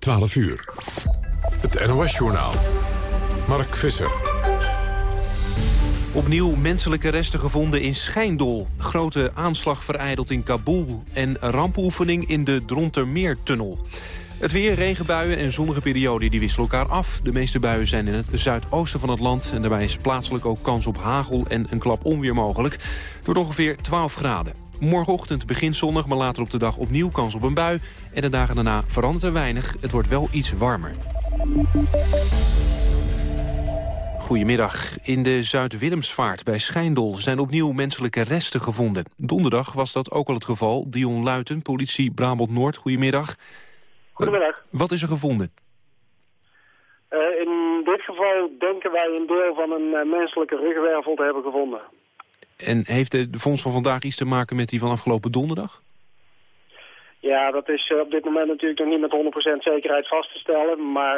12 uur. Het NOS-journaal. Mark Visser. Opnieuw menselijke resten gevonden in Schijndel. Grote aanslag vereideld in Kabul. En rampoefening in de Drontermeertunnel. Het weer, regenbuien en zonnige perioden die wisselen elkaar af. De meeste buien zijn in het zuidoosten van het land. En daarbij is plaatselijk ook kans op hagel en een klap onweer mogelijk. Wordt ongeveer 12 graden. Morgenochtend begint zonnig, maar later op de dag opnieuw kans op een bui. En de dagen daarna verandert er weinig. Het wordt wel iets warmer. Goedemiddag. In de Zuid-Willemsvaart bij Schijndel zijn opnieuw menselijke resten gevonden. Donderdag was dat ook al het geval. Dion Luiten, politie Brabant-Noord, goedemiddag. Goedemiddag. Wat is er gevonden? Uh, in dit geval denken wij een deel van een uh, menselijke ruggenwervel te hebben gevonden. En heeft de, de fonds van vandaag iets te maken met die van afgelopen donderdag? Ja, dat is uh, op dit moment natuurlijk nog niet met 100% zekerheid vast te stellen. Maar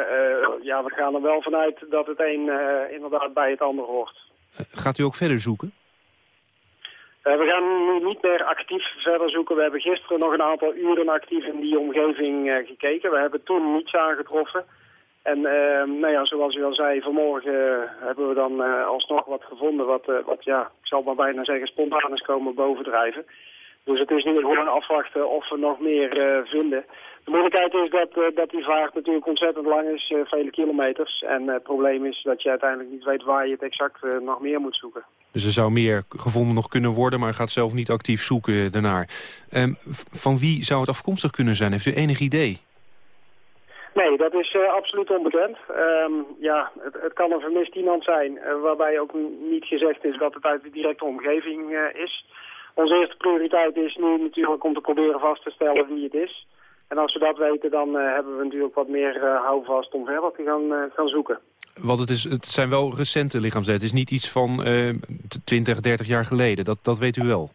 ja, we gaan er wel vanuit dat het een inderdaad bij het ander hoort. gaat u ook verder zoeken? Uh, we gaan nu niet meer actief verder zoeken. We hebben gisteren nog een aantal uren actief in die omgeving gekeken. We hebben toen niets aangetroffen. En uh, nou ja, zoals u al zei, vanmorgen hebben we dan alsnog wat gevonden... wat, wat ja, ik zal maar bijna zeggen, spontaan is komen bovendrijven. Dus het is nu gewoon afwachten of we nog meer vinden. De moeilijkheid is dat, dat die vaart natuurlijk ontzettend lang is, vele kilometers. En het probleem is dat je uiteindelijk niet weet waar je het exact nog meer moet zoeken. Dus er zou meer gevonden nog kunnen worden, maar gaat zelf niet actief zoeken daarnaar. Um, van wie zou het afkomstig kunnen zijn? Heeft u enig idee? Nee, dat is absoluut onbekend. Um, ja, het, het, kan een vermist iemand zijn, waarbij ook niet gezegd is dat het uit de directe omgeving is. Onze eerste prioriteit is nu natuurlijk om te proberen vast te stellen wie het is. En als we dat weten, dan uh, hebben we natuurlijk wat meer uh, houvast om verder te gaan, uh, gaan zoeken. Want het, is, het zijn wel recente lichaamsdelen. Het is niet iets van 20, 30 jaar geleden. Dat, dat weet u wel.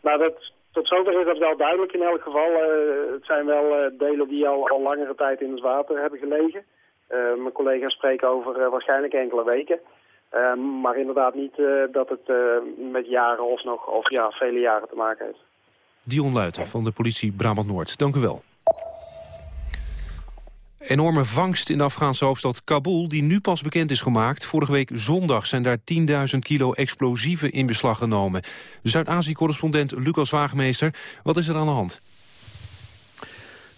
Nou, dat, tot zover is dat wel duidelijk in elk geval. het zijn wel delen die al, al langere tijd in het water hebben gelegen. mijn collega's spreken over waarschijnlijk enkele weken. maar inderdaad niet dat het met jaren of nog of ja, vele jaren te maken heeft. Dion Luiten van de politie Brabant-Noord. Dank u wel. Enorme vangst in de Afghaanse hoofdstad Kabul, die nu pas bekend is gemaakt. Vorige week zondag zijn daar 10.000 kilo explosieven in beslag genomen. De Zuid-Azië-correspondent Lucas Waagmeester, wat is er aan de hand?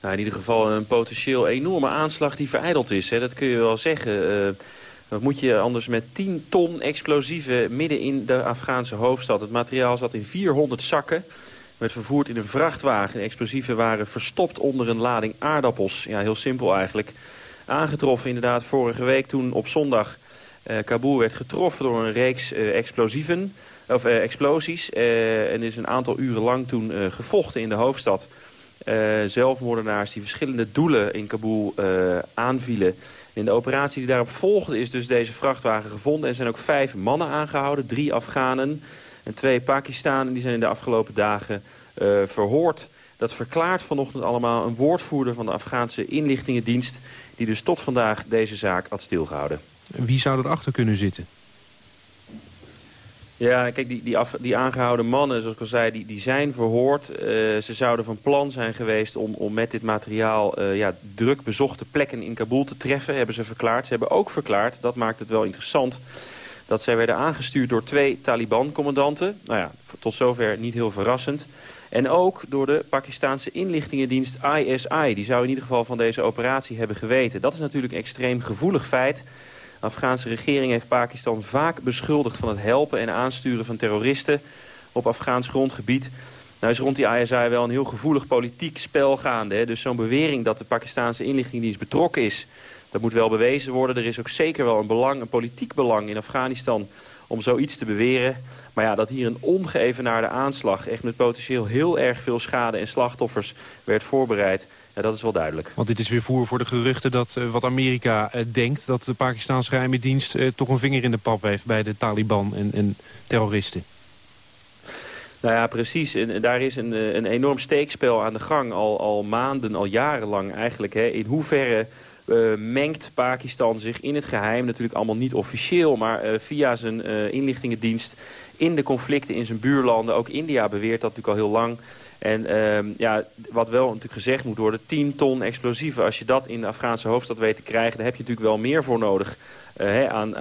Nou, in ieder geval een potentieel enorme aanslag die vereideld is. Hè. Dat kun je wel zeggen. Uh, wat moet je anders met 10 ton explosieven midden in de Afghaanse hoofdstad? Het materiaal zat in 400 zakken werd vervoerd in een vrachtwagen. De explosieven waren verstopt onder een lading aardappels. Ja, heel simpel eigenlijk. Aangetroffen inderdaad vorige week toen op zondag uh, Kabul werd getroffen door een reeks uh, explosieven, of, uh, explosies. en is een aantal uren lang toen gevochten in de hoofdstad. zelfmoordenaars die verschillende doelen in Kabul aanvielen. In de operatie die daarop volgde is dus deze vrachtwagen gevonden. Er zijn ook vijf mannen aangehouden, drie Afghanen en twee Pakistanen die zijn in de afgelopen dagen uh, verhoord. Dat verklaart vanochtend allemaal een woordvoerder van de Afghaanse inlichtingendienst... die dus tot vandaag deze zaak had stilgehouden. Wie zou erachter kunnen zitten? Ja, kijk, die, die, af, die aangehouden mannen, zoals ik al zei, die, die zijn verhoord. Uh, ze zouden van plan zijn geweest om, om met dit materiaal uh, ja, druk bezochte plekken in Kabul te treffen, hebben ze verklaard. Ze hebben ook verklaard, dat maakt het wel interessant dat zij werden aangestuurd door twee Taliban-commandanten. Nou ja, tot zover niet heel verrassend. En ook door de Pakistanse inlichtingendienst ISI. Die zou in ieder geval van deze operatie hebben geweten. Dat is natuurlijk een extreem gevoelig feit. De Afghaanse regering heeft Pakistan vaak beschuldigd van het helpen en aansturen van terroristen op Afghaans grondgebied. Nou is rond die ISI wel een heel gevoelig politiek spel gaande. Hè? Dus zo'n bewering dat de Pakistanse inlichtingendienst betrokken is dat moet wel bewezen worden. Er is ook zeker wel een, belang, een politiek belang in Afghanistan om zoiets te beweren. Maar ja, dat hier een ongeëvenaarde aanslag... echt met potentieel heel erg veel schade en slachtoffers werd voorbereid... Ja, dat is wel duidelijk. Want dit is weer voer voor de geruchten dat uh, wat Amerika uh, denkt... dat de Pakistanse geheime dienst uh, toch een vinger in de pap heeft... bij de Taliban en, en terroristen. Nou ja, precies. En daar is een, een enorm steekspel aan de gang. Al, al maanden, al jarenlang eigenlijk. Hè. In hoeverre uh, mengt Pakistan zich in het geheim, natuurlijk allemaal niet officieel, maar uh, via zijn uh, inlichtingendienst in de conflicten in zijn buurlanden. Ook India beweert dat natuurlijk al heel lang. En ehm, ja, wat wel natuurlijk gezegd moet worden, 10 ton explosieven. Als je dat in de Afghaanse hoofdstad weet te krijgen, daar heb je natuurlijk wel meer voor nodig. Aan,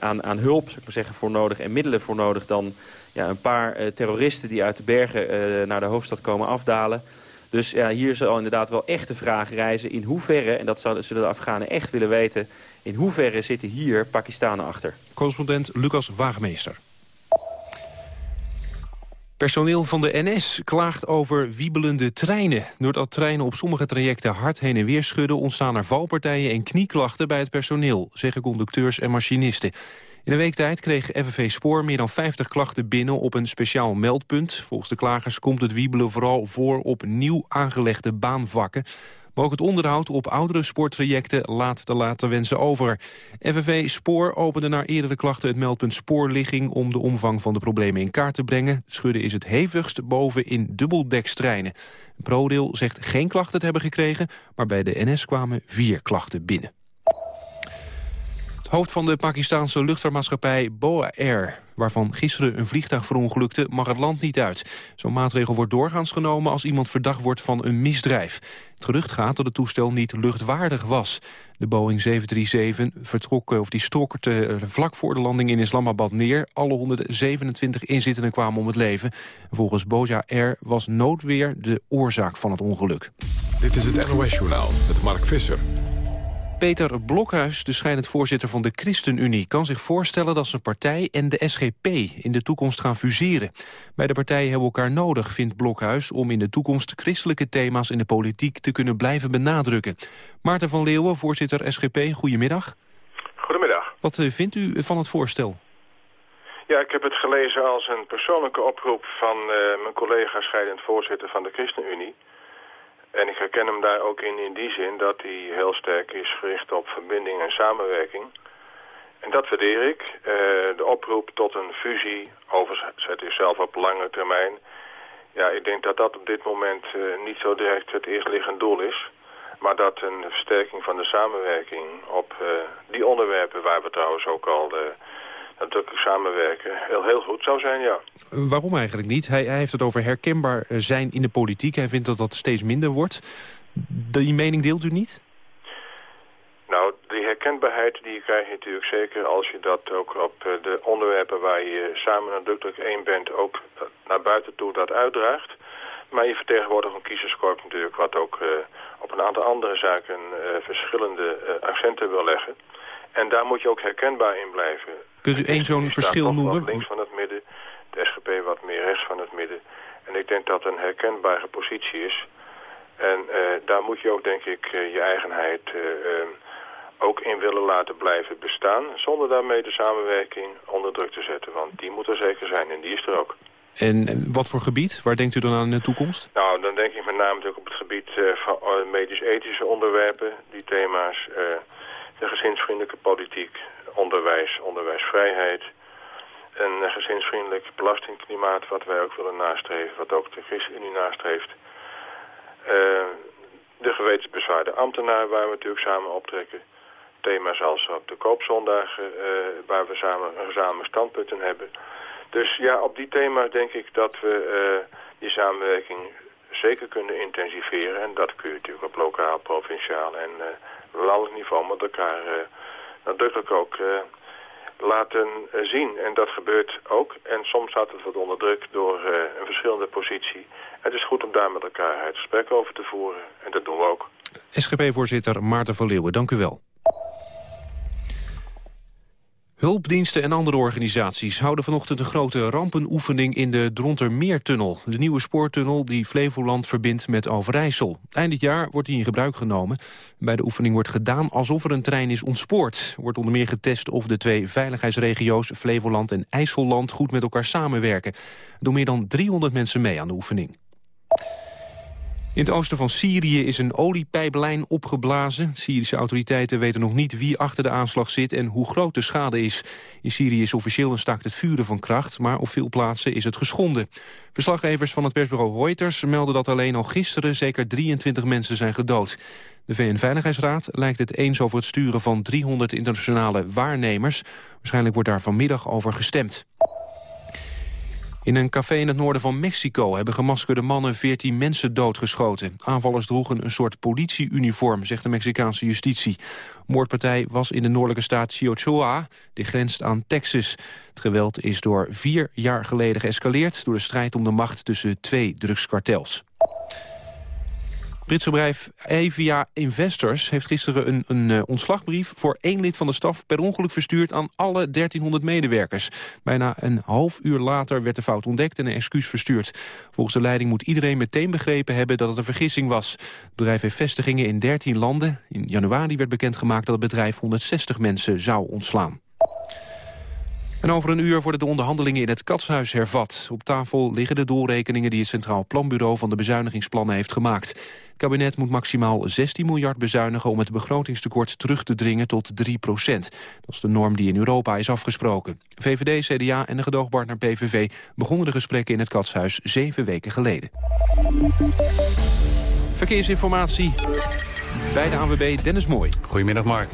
aan, aan hulp, zou ik maar zeggen, voor nodig en middelen voor nodig dan ja, een paar terroristen die uit de bergen naar de hoofdstad komen afdalen. Dus ja, hier zal inderdaad wel echt de vraag reizen in hoeverre, en dat zullen de Afghanen echt willen weten, in hoeverre zitten hier Pakistanen achter. Correspondent Lucas Waagmeester. Personeel van de NS klaagt over wiebelende treinen. Doordat treinen op sommige trajecten hard heen en weer schudden... ontstaan er valpartijen en knieklachten bij het personeel... zeggen conducteurs en machinisten. In een week tijd kreeg FNV Spoor meer dan 50 klachten binnen op een speciaal meldpunt. Volgens de klagers komt het wiebelen vooral voor op nieuw aangelegde baanvakken. Maar ook het onderhoud op oudere spoortrajecten laat de laten wensen over. FNV Spoor opende naar eerdere klachten het meldpunt spoorligging... om de omvang van de problemen in kaart te brengen. Schudden is het hevigst boven in dubbeldekstreinen. ProRail zegt geen klachten te hebben gekregen... maar bij de NS kwamen vier klachten binnen hoofd van de Pakistanse luchtvaartmaatschappij Boa Air... waarvan gisteren een vliegtuig verongelukte, mag het land niet uit. Zo'n maatregel wordt doorgaans genomen als iemand verdacht wordt van een misdrijf. Het gerucht gaat dat het toestel niet luchtwaardig was. De Boeing 737 vertrok, of die eh, vlak voor de landing in Islamabad neer. Alle 127 inzittenden kwamen om het leven. Volgens Boja Air was noodweer de oorzaak van het ongeluk. Dit is het NOS Journaal met Mark Visser. Peter Blokhuis, de scheidend voorzitter van de ChristenUnie... kan zich voorstellen dat zijn partij en de SGP in de toekomst gaan fuseren. Beide partijen hebben elkaar nodig, vindt Blokhuis... om in de toekomst christelijke thema's in de politiek te kunnen blijven benadrukken. Maarten van Leeuwen, voorzitter SGP, goedemiddag. Goedemiddag. Wat eh, vindt u van het voorstel? Ja, ik heb het gelezen als een persoonlijke oproep van uh, mijn collega scheidend voorzitter van de ChristenUnie... En ik herken hem daar ook in in die zin dat hij heel sterk is gericht op verbinding en samenwerking. En dat waardeer ik. Uh, de oproep tot een fusie, overzet is zelf op lange termijn. Ja, ik denk dat dat op dit moment uh, niet zo direct het eerstliggend doel is. Maar dat een versterking van de samenwerking op uh, die onderwerpen waar we trouwens ook al natuurlijk samenwerken heel, heel goed zou zijn, ja. Waarom eigenlijk niet? Hij, hij, heeft het over herkenbaar zijn in de politiek. Hij vindt dat dat steeds minder wordt. Die mening deelt u niet? Nou, die herkenbaarheid die krijg je natuurlijk zeker als je dat ook op eh, de onderwerpen waar je samen nadrukkelijk één bent ook naar buiten toe dat uitdraagt. Maar je vertegenwoordigt een kiezerskorp natuurlijk wat ook uh, op een aantal andere zaken uh, verschillende accenten wil leggen. En daar moet je ook herkenbaar in blijven. Kunt u één zo'n verschil noemen? links van het midden, de SGP wat meer rechts van het midden. En ik denk dat een herkenbare positie is. En uh, daar moet je ook, denk ik, uh, je eigenheid uh, ook in willen laten blijven bestaan. Zonder daarmee de samenwerking onder druk te zetten. Want die moet er zeker zijn en die is er ook. En wat voor gebied? Waar denkt u dan aan in de toekomst? Nou, dan denk ik met name natuurlijk op het gebied van medisch-ethische onderwerpen. Die thema's de gezinsvriendelijke politiek, onderwijs, onderwijsvrijheid... een gezinsvriendelijk belastingklimaat wat wij ook willen nastreven, wat ook de ChristenUnie nastreeft. Uh, de gewetensbezwaarde ambtenaar waar we natuurlijk samen optrekken. Thema's als op de koopzondagen uh, waar we samen een gezamenlijk standpunten hebben. Dus ja, op die thema's denk ik dat we uh, die samenwerking zeker kunnen intensiveren. En dat kun je natuurlijk op lokaal, provinciaal en landelijk niveau met elkaar nadrukkelijk ook uh, laten zien. En dat gebeurt ook. En soms staat het wat onder druk door een verschillende positie. Het is goed om daar met elkaar het gesprek over te voeren. En dat doen we ook. SGP-voorzitter Maarten van Leeuwen, dank u wel. Hulpdiensten en andere organisaties houden vanochtend een grote rampenoefening in de Drontermeertunnel. De nieuwe spoortunnel die Flevoland verbindt met Overijssel. Eind dit jaar wordt die in gebruik genomen. Bij de oefening wordt gedaan alsof er een trein is ontspoord. Wordt onder meer getest of de twee veiligheidsregio's Flevoland en IJsselland goed met elkaar samenwerken. Er doen meer dan 300 mensen mee aan de oefening. In het oosten van Syrië is een oliepijplijn opgeblazen. Syrische autoriteiten weten nog niet wie achter de aanslag zit en hoe groot de schade is. In Syrië is officieel een staakt het vuren van kracht, maar op veel plaatsen is het geschonden. Verslaggevers van het persbureau Reuters melden dat alleen al gisteren zeker 23 mensen zijn gedood. De VN-veiligheidsraad lijkt het eens over het sturen van 300 internationale waarnemers. Waarschijnlijk wordt daar vanmiddag over gestemd. In een café in het noorden van Mexico hebben gemaskerde mannen 14 mensen doodgeschoten. Aanvallers droegen een soort politieuniform, zegt de Mexicaanse justitie. Moordpartij was in de noordelijke staat Chihuahua, die grenst aan Texas. Het geweld is door vier jaar geleden geëscaleerd door de strijd om de macht tussen twee drugskartels. Britse bedrijf Avia Investors heeft gisteren een, een uh, ontslagbrief voor één lid van de staf per ongeluk verstuurd aan alle 1300 medewerkers. Bijna een half uur later werd de fout ontdekt en een excuus verstuurd. Volgens de leiding moet iedereen meteen begrepen hebben dat het een vergissing was. Het bedrijf heeft vestigingen in 13 landen. In januari werd bekendgemaakt dat het bedrijf 160 mensen zou ontslaan. En over een uur worden de onderhandelingen in het Katshuis hervat. Op tafel liggen de doorrekeningen die het Centraal Planbureau van de bezuinigingsplannen heeft gemaakt. Het kabinet moet maximaal 16 miljard bezuinigen om het begrotingstekort terug te dringen tot 3 procent. Dat is de norm die in Europa is afgesproken. VVD, CDA en de gedoogpartner PVV begonnen de gesprekken in het Katshuis zeven weken geleden. Verkeersinformatie bij de ANWB Dennis Mooi. Goedemiddag Mark.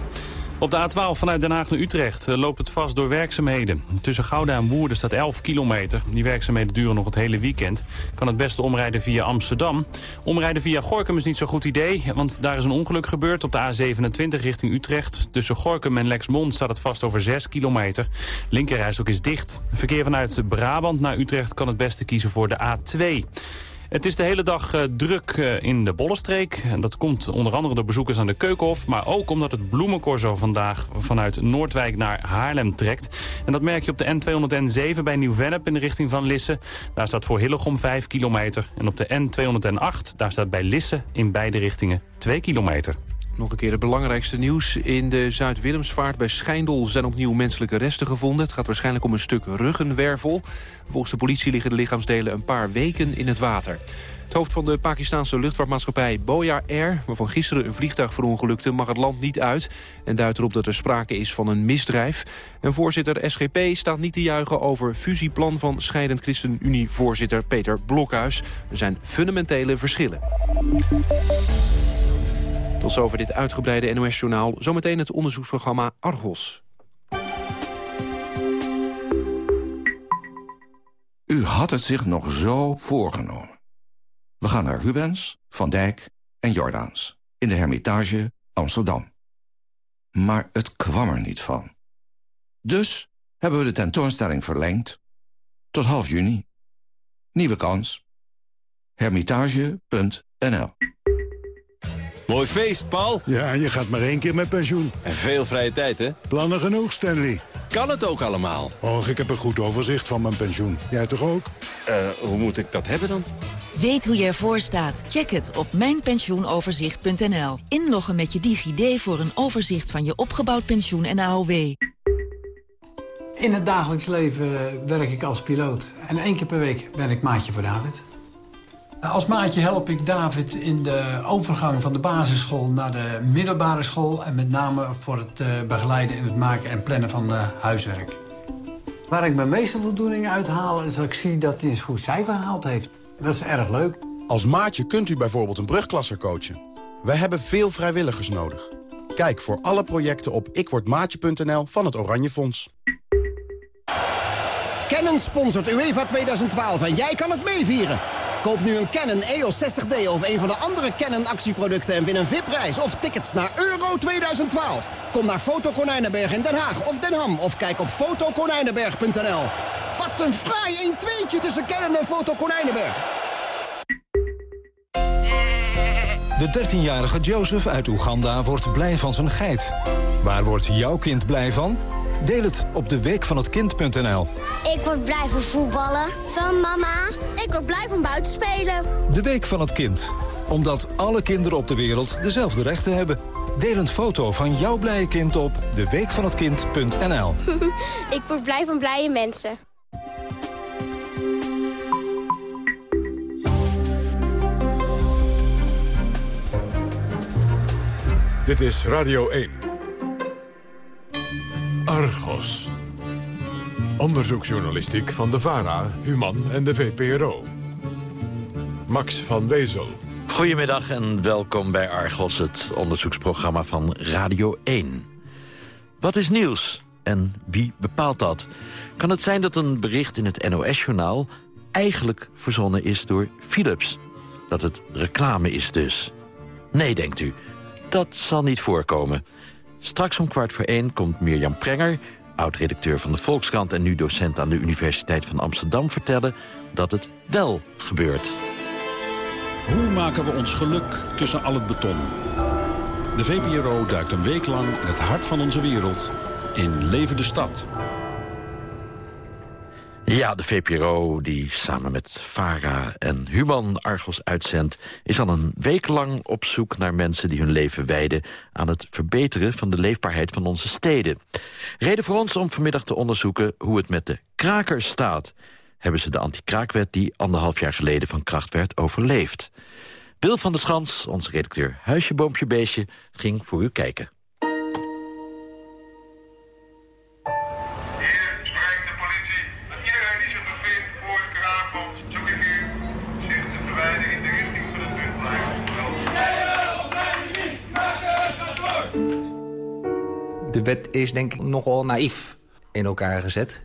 Op de A12 vanuit Den Haag naar Utrecht eh, loopt het vast door werkzaamheden. Tussen Gouda en Woerden staat 11 kilometer. Die werkzaamheden duren nog het hele weekend. Kan het beste omrijden via Amsterdam. Omrijden via Gorkum is niet zo'n goed idee, want daar is een ongeluk gebeurd op de A27 richting Utrecht. Tussen Gorkum en Lexmond staat het vast over 6 kilometer. Linkerrijstok is dicht. Verkeer vanuit Brabant naar Utrecht kan het beste kiezen voor de A2. Het is de hele dag uh, druk uh, in de Bollenstreek. En dat komt onder andere door bezoekers aan de Keukenhof... maar ook omdat het bloemencorso vandaag vanuit Noordwijk naar Haarlem trekt. En dat merk je op de N207 bij Nieuw-Vennep in de richting van Lisse. Daar staat voor Hillegom 5 kilometer. En op de N208, daar staat bij Lisse in beide richtingen 2 kilometer. Nog een keer het belangrijkste nieuws. In de Zuid-Willemsvaart bij Schijndel zijn opnieuw menselijke resten gevonden. Het gaat waarschijnlijk om een stuk ruggenwervel. Volgens de politie liggen de lichaamsdelen een paar weken in het water. Het hoofd van de Pakistanse luchtvaartmaatschappij Boya Air... waarvan gisteren een vliegtuig verongelukte, mag het land niet uit... en duidt erop dat er sprake is van een misdrijf. En voorzitter SGP staat niet te juichen over fusieplan... van scheidend ChristenUnie-voorzitter Peter Blokhuis. Er zijn fundamentele verschillen. Tot zover dit uitgebreide NOS-journaal. Zometeen het onderzoeksprogramma Argos. U had het zich nog zo voorgenomen. We gaan naar Rubens, Van Dijk en Jordaans. In de Hermitage Amsterdam. Maar het kwam er niet van. Dus hebben we de tentoonstelling verlengd. Tot half juni. Nieuwe kans. Hermitage.nl Mooi feest, Paul. Ja, je gaat maar één keer met pensioen. En veel vrije tijd, hè? Plannen genoeg, Stanley. Kan het ook allemaal? Och, ik heb een goed overzicht van mijn pensioen. Jij toch ook? Eh, uh, hoe moet ik dat hebben dan? Weet hoe je ervoor staat? Check het op mijnpensioenoverzicht.nl. Inloggen met je DigiD voor een overzicht van je opgebouwd pensioen en AOW. In het dagelijks leven werk ik als piloot. En één keer per week ben ik maatje voor David. Als maatje help ik David in de overgang van de basisschool naar de middelbare school... en met name voor het begeleiden in het maken en plannen van huiswerk. Waar ik mijn meeste voldoening uit haal... is dat ik zie dat hij een goed cijfer gehaald heeft. Dat is erg leuk. Als maatje kunt u bijvoorbeeld een brugklasser coachen. Wij hebben veel vrijwilligers nodig. Kijk voor alle projecten op ikwordmaatje.nl van het Oranje Fonds. Canon sponsort UEFA 2012 en jij kan het meevieren. Koop nu een Canon EOS 60D of een van de andere Canon actieproducten... en win een VIP-reis of tickets naar Euro 2012. Kom naar Foto Konijnenberg in Den Haag of Den Ham... of kijk op fotokonijnenberg.nl. Wat een fraai 1-2'tje tussen Canon en Foto Konijnenberg. De 13-jarige Joseph uit Oeganda wordt blij van zijn geit. Waar wordt jouw kind blij van? Deel het op de week van het kind.nl. Ik word blij van voetballen. Van mama. Ik word blij van buiten spelen. De week van het kind. Omdat alle kinderen op de wereld dezelfde rechten hebben. Deel een foto van jouw blije kind op deweekvanhetkind.nl. Ik word blij van blije mensen. Dit is Radio 1. Argos. Onderzoeksjournalistiek van de VARA, Human en de VPRO. Max van Wezel. Goedemiddag en welkom bij Argos, het onderzoeksprogramma van Radio 1. Wat is nieuws? En wie bepaalt dat? Kan het zijn dat een bericht in het NOS-journaal... eigenlijk verzonnen is door Philips? Dat het reclame is dus? Nee, denkt u. Dat zal niet voorkomen. Straks om kwart voor één komt Mirjam Prenger... oud-redacteur van de Volkskrant en nu docent aan de Universiteit van Amsterdam... vertellen dat het wel gebeurt. Hoe maken we ons geluk tussen al het beton? De VPRO duikt een week lang in het hart van onze wereld... in Leven de Stad. Ja, de VPRO, die samen met Vara en Human Argos uitzendt... is al een week lang op zoek naar mensen die hun leven wijden... aan het verbeteren van de leefbaarheid van onze steden. Reden voor ons om vanmiddag te onderzoeken hoe het met de krakers staat. Hebben ze de anti-kraakwet die anderhalf jaar geleden van kracht werd overleefd? Wil van der Schans, onze redacteur Huisje Boompje Beestje, ging voor u kijken. De wet is denk ik nogal naïef in elkaar gezet.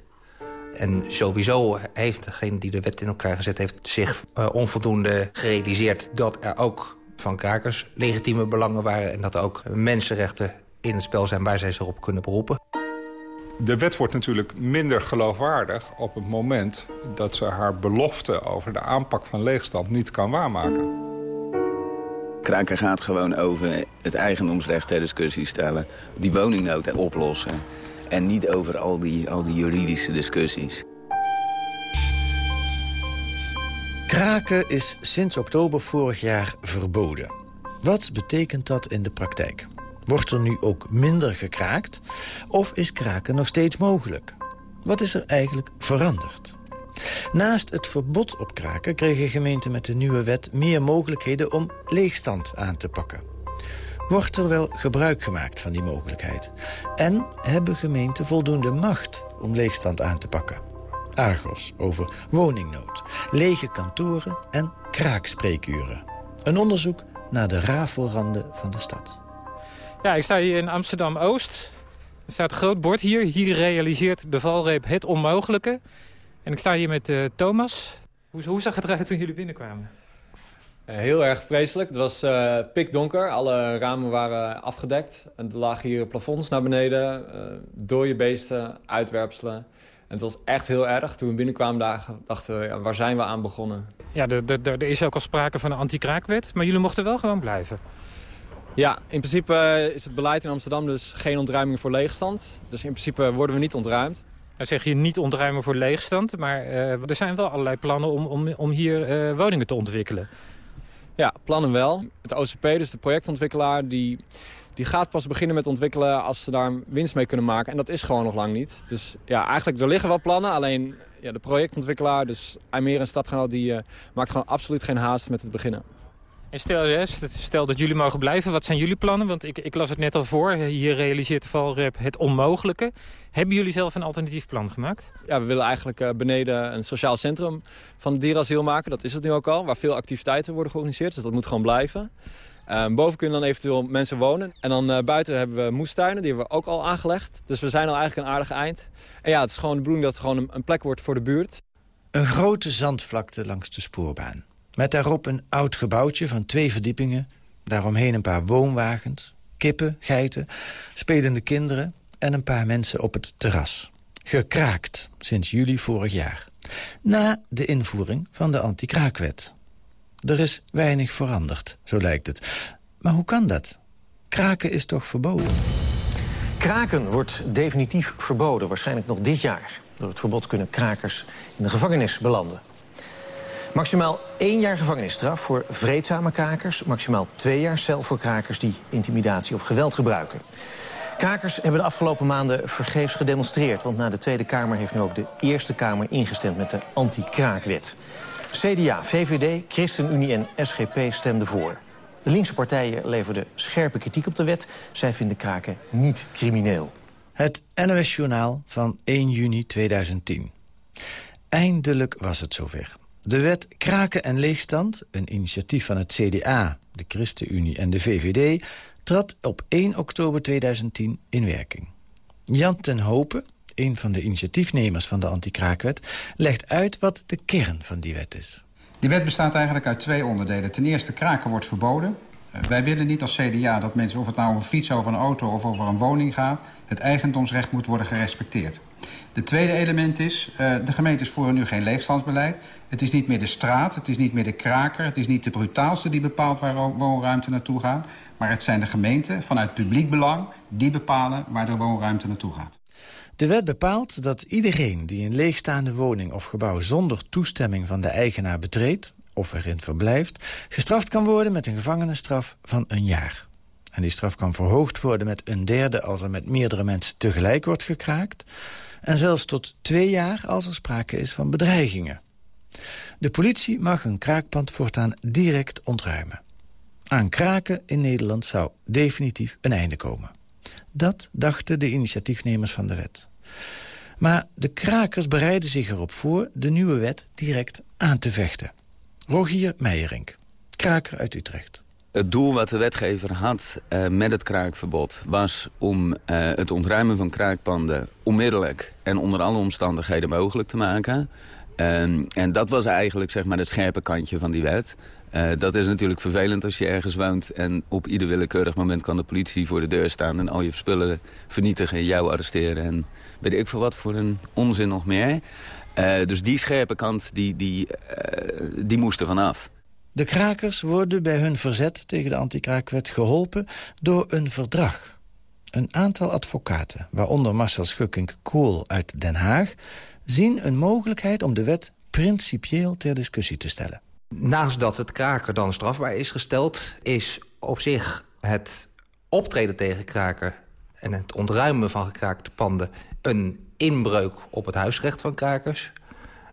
En sowieso heeft degene die de wet in elkaar gezet heeft... zich uh, onvoldoende gerealiseerd dat er ook van krakers legitieme belangen waren... en dat er ook mensenrechten in het spel zijn waar zij zich op kunnen beroepen. De wet wordt natuurlijk minder geloofwaardig op het moment... dat ze haar belofte over de aanpak van leegstand niet kan waarmaken. Kraken gaat gewoon over het eigendomsrecht ter discussie stellen. Die woningnood oplossen. En niet over al die, al die juridische discussies. Kraken is sinds oktober vorig jaar verboden. Wat betekent dat in de praktijk? Wordt er nu ook minder gekraakt? Of is kraken nog steeds mogelijk? Wat is er eigenlijk veranderd? Naast het verbod op kraken kregen gemeenten met de nieuwe wet... meer mogelijkheden om leegstand aan te pakken. Wordt er wel gebruik gemaakt van die mogelijkheid? En hebben gemeenten voldoende macht om leegstand aan te pakken? Argos over woningnood, lege kantoren en kraakspreekuren. Een onderzoek naar de rafelranden van de stad. Ja, ik sta hier in Amsterdam-Oost. Er staat groot bord hier. Hier realiseert de valreep het onmogelijke. En ik sta hier met uh, Thomas. Hoe, hoe, zag het eruit toen jullie binnenkwamen? Uh, heel erg vreselijk. Het was uh, pikdonker. Alle ramen waren afgedekt. En er lagen hier plafonds naar beneden. dode beesten, uitwerpselen. En het was echt heel erg. Toen we binnenkwamen dachten we, ja, waar zijn we aan begonnen? Ja, er is ook al sprake van een anti-kraakwet. Maar jullie mochten wel gewoon blijven. Ja, in principe is het beleid in Amsterdam dus geen ontruiming voor leegstand. Dus in principe worden we niet ontruimd. Dan zeg je niet ontruimen voor leegstand, maar uh, er zijn wel allerlei plannen om, om, om hier uh, woningen te ontwikkelen. Ja, plannen wel. Het OCP, dus de projectontwikkelaar, die, die gaat pas beginnen met ontwikkelen als ze daar winst mee kunnen maken. En dat is gewoon nog lang niet. Dus ja, eigenlijk er liggen wel plannen, alleen ja, de projectontwikkelaar, dus IJmeer en Stadgenoot, die uh, maakt gewoon absoluut geen haast met het beginnen. En stel, stel dat jullie mogen blijven, wat zijn jullie plannen? Want ik, ik las het net al voor, hier realiseert de valrep het onmogelijke. Hebben jullie zelf een alternatief plan gemaakt? Ja, we willen eigenlijk uh, beneden een sociaal centrum van het dierasiel maken. Dat is het nu ook al, waar veel activiteiten worden georganiseerd. Dus dat moet gewoon blijven. Uh, boven kunnen dan eventueel mensen wonen. En dan uh, buiten hebben we moestuinen, die hebben we ook al aangelegd. Dus we zijn al eigenlijk een aardig eind. En ja, het is gewoon de bedoeling dat het gewoon een, een plek wordt voor de buurt. Een grote zandvlakte langs de spoorbaan. Met daarop een oud gebouwtje van twee verdiepingen. Daaromheen een paar woonwagens, kippen, geiten, spelende kinderen... en een paar mensen op het terras. Gekraakt sinds juli vorig jaar. Na de invoering van de anti-kraakwet. Er is weinig veranderd, zo lijkt het. Maar hoe kan dat? Kraken is toch verboden? Kraken wordt definitief verboden, waarschijnlijk nog dit jaar. Door het verbod kunnen krakers in de gevangenis belanden. Maximaal één jaar gevangenisstraf voor vreedzame krakers. Maximaal twee jaar cel voor krakers die intimidatie of geweld gebruiken. Krakers hebben de afgelopen maanden vergeefs gedemonstreerd... want na de Tweede Kamer heeft nu ook de Eerste Kamer ingestemd met de anti-kraakwet. CDA, VVD, ChristenUnie en SGP stemden voor. De linkse partijen leverden scherpe kritiek op de wet. Zij vinden kraken niet crimineel. Het NOS-journaal van 1 juni 2010. Eindelijk was het zover. De wet Kraken en Leegstand, een initiatief van het CDA, de ChristenUnie en de VVD... trad op 1 oktober 2010 in werking. Jan ten Hopen, een van de initiatiefnemers van de anti-kraakwet... legt uit wat de kern van die wet is. Die wet bestaat eigenlijk uit twee onderdelen. Ten eerste, kraken wordt verboden. Uh, wij willen niet als CDA dat mensen, of het nou over een fiets, over een auto of over een woning gaat... het eigendomsrecht moet worden gerespecteerd. De tweede element is, uh, de gemeentes voeren nu geen leegstandsbeleid. Het is niet meer de straat, het is niet meer de kraker... het is niet de brutaalste die bepaalt waar woonruimte naartoe gaat... maar het zijn de gemeenten vanuit publiek belang... die bepalen waar de woonruimte naartoe gaat. De wet bepaalt dat iedereen die een leegstaande woning of gebouw... zonder toestemming van de eigenaar betreedt of erin verblijft... gestraft kan worden met een gevangenisstraf van een jaar. En die straf kan verhoogd worden met een derde... als er met meerdere mensen tegelijk wordt gekraakt... en zelfs tot twee jaar als er sprake is van bedreigingen. De politie mag een kraakpand voortaan direct ontruimen. Aan kraken in Nederland zou definitief een einde komen. Dat dachten de initiatiefnemers van de wet. Maar de krakers bereiden zich erop voor de nieuwe wet direct aan te vechten. Rogier Meijerink, kraker uit Utrecht. Het doel wat de wetgever had uh, met het kraakverbod... was om uh, het ontruimen van kraakpanden onmiddellijk... en onder alle omstandigheden mogelijk te maken. Um, en dat was eigenlijk zeg maar, het scherpe kantje van die wet. Uh, dat is natuurlijk vervelend als je ergens woont... en op ieder willekeurig moment kan de politie voor de deur staan... en al je spullen vernietigen en jou arresteren. En weet ik veel wat voor een onzin nog meer. Dus die scherpe kant, die, die, die moest er vanaf. De krakers worden bij hun verzet tegen de antikraakwet geholpen door een verdrag. Een aantal advocaten, waaronder Marcel Schukking-Kool uit Den Haag... zien een mogelijkheid om de wet principieel ter discussie te stellen. Naast dat het kraken dan strafbaar is gesteld... is op zich het optreden tegen kraken... en het ontruimen van gekraakte panden... een inbreuk op het huisrecht van krakers.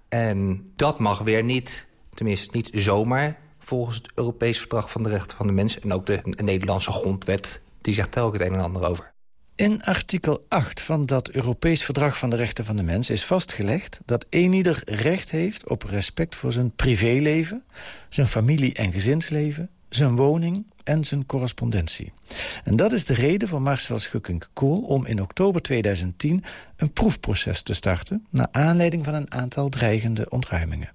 En dat mag weer niet, tenminste niet zomaar... volgens het Europees Verdrag van de Rechten van de Mens... en ook de Nederlandse grondwet, die zegt telkens het een en ander over. In artikel 8 van dat Europees Verdrag van de Rechten van de Mens is vastgelegd dat eenieder recht heeft op respect voor zijn privéleven, zijn familie- en gezinsleven, zijn woning en zijn correspondentie. En dat is de reden voor Marcel Schukking-Kool om in oktober 2010 een proefproces te starten... naar aanleiding van een aantal dreigende ontruimingen.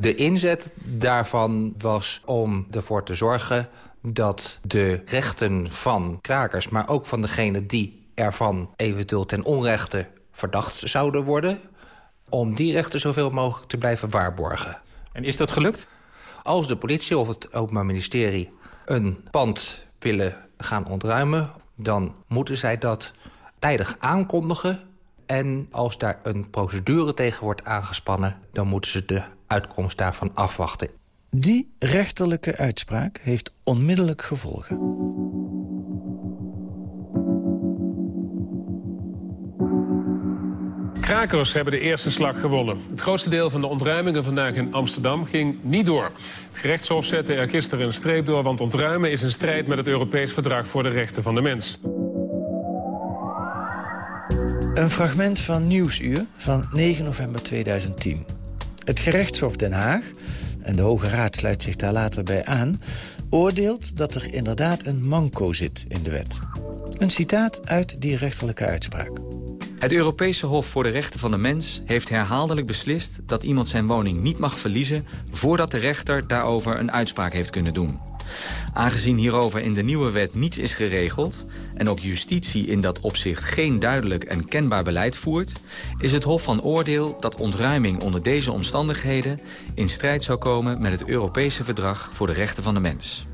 De inzet daarvan was om ervoor te zorgen dat de rechten van krakers... maar ook van degene die ervan eventueel ten onrechte verdacht zouden worden... om die rechten zoveel mogelijk te blijven waarborgen. En is dat gelukt? Als de politie of het Openbaar Ministerie een pand willen gaan ontruimen... dan moeten zij dat tijdig aankondigen. En als daar een procedure tegen wordt aangespannen... dan moeten ze de uitkomst daarvan afwachten. Die rechterlijke uitspraak heeft onmiddellijk gevolgen. Krakers hebben de eerste slag gewonnen. Het grootste deel van de ontruimingen vandaag in Amsterdam ging niet door. Het gerechtshof zette er gisteren een streep door... want ontruimen is een strijd met het Europees Verdrag voor de Rechten van de Mens. Een fragment van Nieuwsuur van 9 november 2010. Het gerechtshof Den Haag, en de Hoge Raad sluit zich daar later bij aan... oordeelt dat er inderdaad een manco zit in de wet. Een citaat uit die rechterlijke uitspraak. Het Europese Hof voor de Rechten van de Mens heeft herhaaldelijk beslist dat iemand zijn woning niet mag verliezen voordat de rechter daarover een uitspraak heeft kunnen doen. Aangezien hierover in de nieuwe wet niets is geregeld... en ook justitie in dat opzicht geen duidelijk en kenbaar beleid voert... is het Hof van oordeel dat ontruiming onder deze omstandigheden... in strijd zou komen met het Europese Verdrag voor de Rechten van de Mens.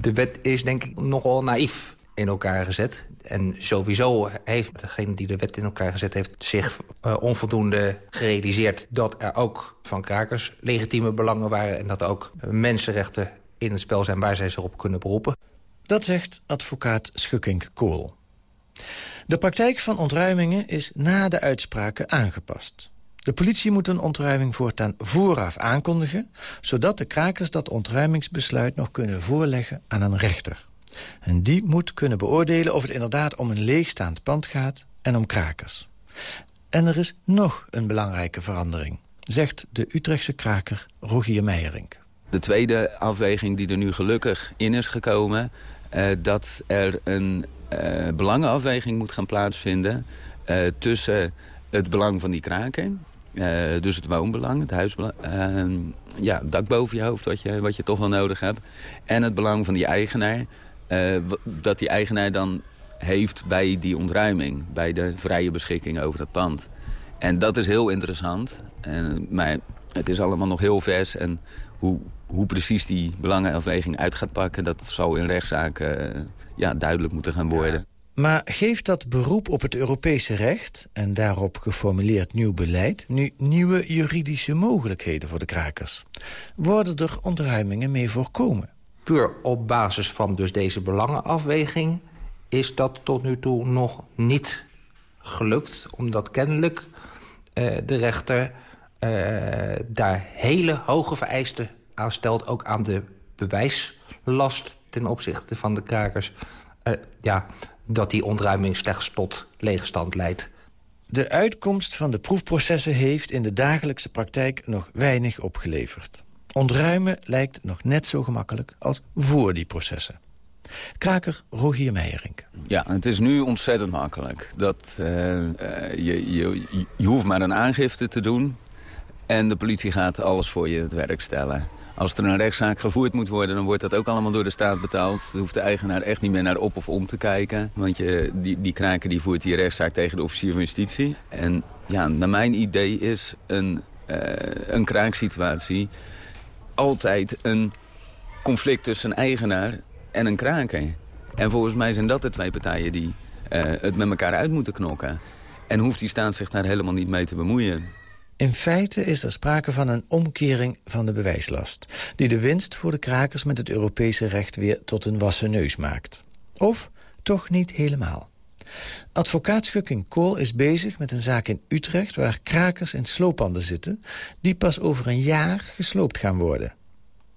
De wet is denk ik nogal naïef in elkaar gezet. En sowieso heeft degene die de wet in elkaar gezet heeft... zich uh, onvoldoende gerealiseerd dat er ook van krakers legitieme belangen waren... en dat ook mensenrechten in het spel zijn waar zij zich op kunnen beroepen. Dat zegt advocaat Schukking-Kool. De praktijk van ontruimingen is na de uitspraken aangepast. De politie moet een ontruiming voortaan vooraf aankondigen... zodat de krakers dat ontruimingsbesluit nog kunnen voorleggen aan een rechter. En die moet kunnen beoordelen of het inderdaad om een leegstaand pand gaat en om krakers. En er is nog een belangrijke verandering, zegt de Utrechtse kraker Rogier Meijerink. De tweede afweging die er nu gelukkig in is gekomen... Uh, dat er een belangenafweging moet gaan plaatsvinden... tussen het belang van die kraken... dus het woonbelang, het huisbelang... ja, het dak boven je hoofd, wat je, wat je toch wel nodig hebt. En het belang van die eigenaar... dat die eigenaar dan heeft bij die ontruiming. Bij de vrije beschikking over het pand. En dat is heel interessant. En, maar het is allemaal nog heel vers. En hoe, hoe precies die belangenafweging uit gaat pakken... dat zal in rechtszaken uh, ja, duidelijk moeten gaan worden. Maar geeft dat beroep op het Europese recht... en daarop geformuleerd nieuw beleid... nu nieuwe juridische mogelijkheden voor de krakers? Worden er ontruimingen mee voorkomen? Puur op basis van dus deze belangenafweging... is dat tot nu toe nog niet gelukt. Omdat kennelijk uh, de rechter uh, daar hele hoge vereisten aan stelt. Ook aan de bewijslast ten opzichte van de krakers. Uh, ja, dat die ontruiming slechts tot leegstand leidt. De uitkomst van de proefprocessen heeft in de dagelijkse praktijk nog weinig opgeleverd. Ontruimen lijkt nog net zo gemakkelijk als voor die processen. Kraker Rogier Meijerink. Ja, het is nu ontzettend makkelijk. Dat, uh, uh, je, je, je hoeft maar een aangifte te doen... en de politie gaat alles voor je het werk stellen. Als er een rechtszaak gevoerd moet worden, dan wordt dat ook allemaal door de staat betaald. Dan hoeft de eigenaar echt niet meer naar op of om te kijken. Want je, die, die kraker die voert die rechtszaak tegen de officier van justitie. En ja, naar mijn idee is een, uh, een kraaksituatie altijd een conflict tussen een eigenaar en een kraker. En volgens mij zijn dat de twee partijen die uh, het met elkaar uit moeten knokken. En hoeft die staat zich daar helemaal niet mee te bemoeien. In feite is er sprake van een omkering van de bewijslast... die de winst voor de krakers met het Europese recht weer tot een wassen neus maakt. Of toch niet helemaal. Advocaat Schukking Kool is bezig met een zaak in Utrecht... waar krakers in slooppanden zitten... die pas over een jaar gesloopt gaan worden.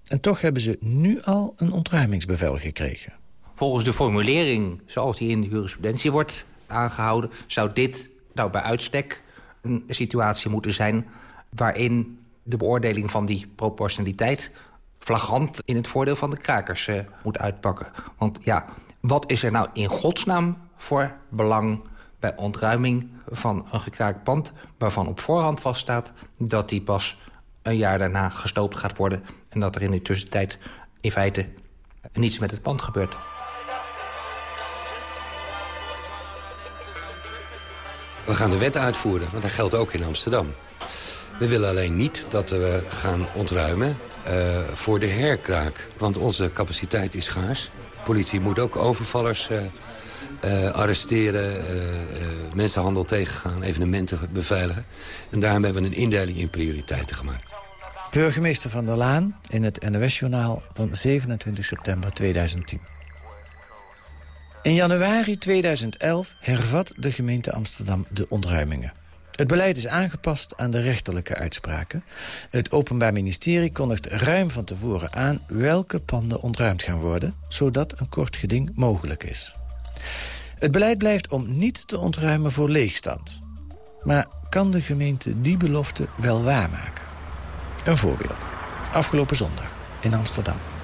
En toch hebben ze nu al een ontruimingsbevel gekregen. Volgens de formulering zoals die in de jurisprudentie wordt aangehouden... zou dit nou bij uitstek een situatie moeten zijn... waarin de beoordeling van die proportionaliteit... flagrant in het voordeel van de krakers uh, moet uitpakken. Want ja, wat is er nou in godsnaam voor belang bij ontruiming van een gekraakt pand... waarvan op voorhand vaststaat dat die pas een jaar daarna gestoopt gaat worden... en dat er in de tussentijd in feite niets met het pand gebeurt. We gaan de wet uitvoeren, want dat geldt ook in Amsterdam. We willen alleen niet dat we gaan ontruimen uh, voor de herkraak. Want onze capaciteit is schaars. De politie moet ook overvallers uh, uh, arresteren, mensenhandel tegengaan, evenementen beveiligen. En daarom hebben we een indeling in prioriteiten gemaakt. Burgemeester Van der Laan in het NOS-journaal van 27 september 2010. In januari 2011 hervat de gemeente Amsterdam de ontruimingen. Het beleid is aangepast aan de rechterlijke uitspraken. Het Openbaar Ministerie kondigt ruim van tevoren aan... welke panden ontruimd gaan worden, zodat een kort geding mogelijk is. Het beleid blijft om niet te ontruimen voor leegstand. Maar kan de gemeente die belofte wel waarmaken? Een voorbeeld. Afgelopen zondag in Amsterdam.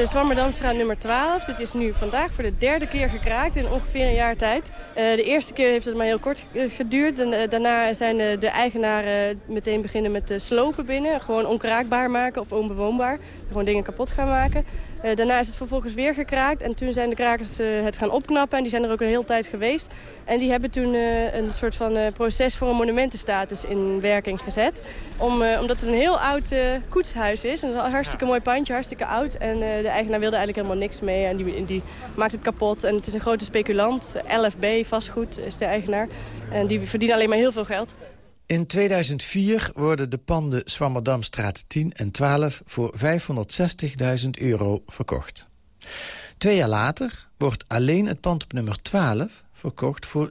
De Zwammerdamstraat nummer 12. Dit is nu vandaag voor de derde keer gekraakt in ongeveer een jaar tijd. Uh, de eerste keer heeft het maar heel kort geduurd. En, daarna zijn de, eigenaren meteen beginnen met slopen binnen. Gewoon onkraakbaar maken of onbewoonbaar. Gewoon dingen kapot gaan maken. Uh, daarna is het vervolgens weer gekraakt. En toen zijn de krakers uh, het gaan opknappen. En die zijn er ook een hele tijd geweest. En die hebben toen uh, een soort van proces voor een monumentenstatus in werking gezet. Om, omdat het een heel oud koetshuis is. Een hartstikke mooi pandje, hartstikke oud. En de eigenaar wilde eigenlijk helemaal niks mee. En die, die maakt het kapot. En het is een grote speculant. LFB, vastgoed, is de eigenaar. En die verdienen alleen maar heel veel geld. In 2004 worden de panden Swammerdamstraat 10 en 12 voor 560.000 euro verkocht. Twee jaar later wordt alleen het pand op nummer 12 verkocht voor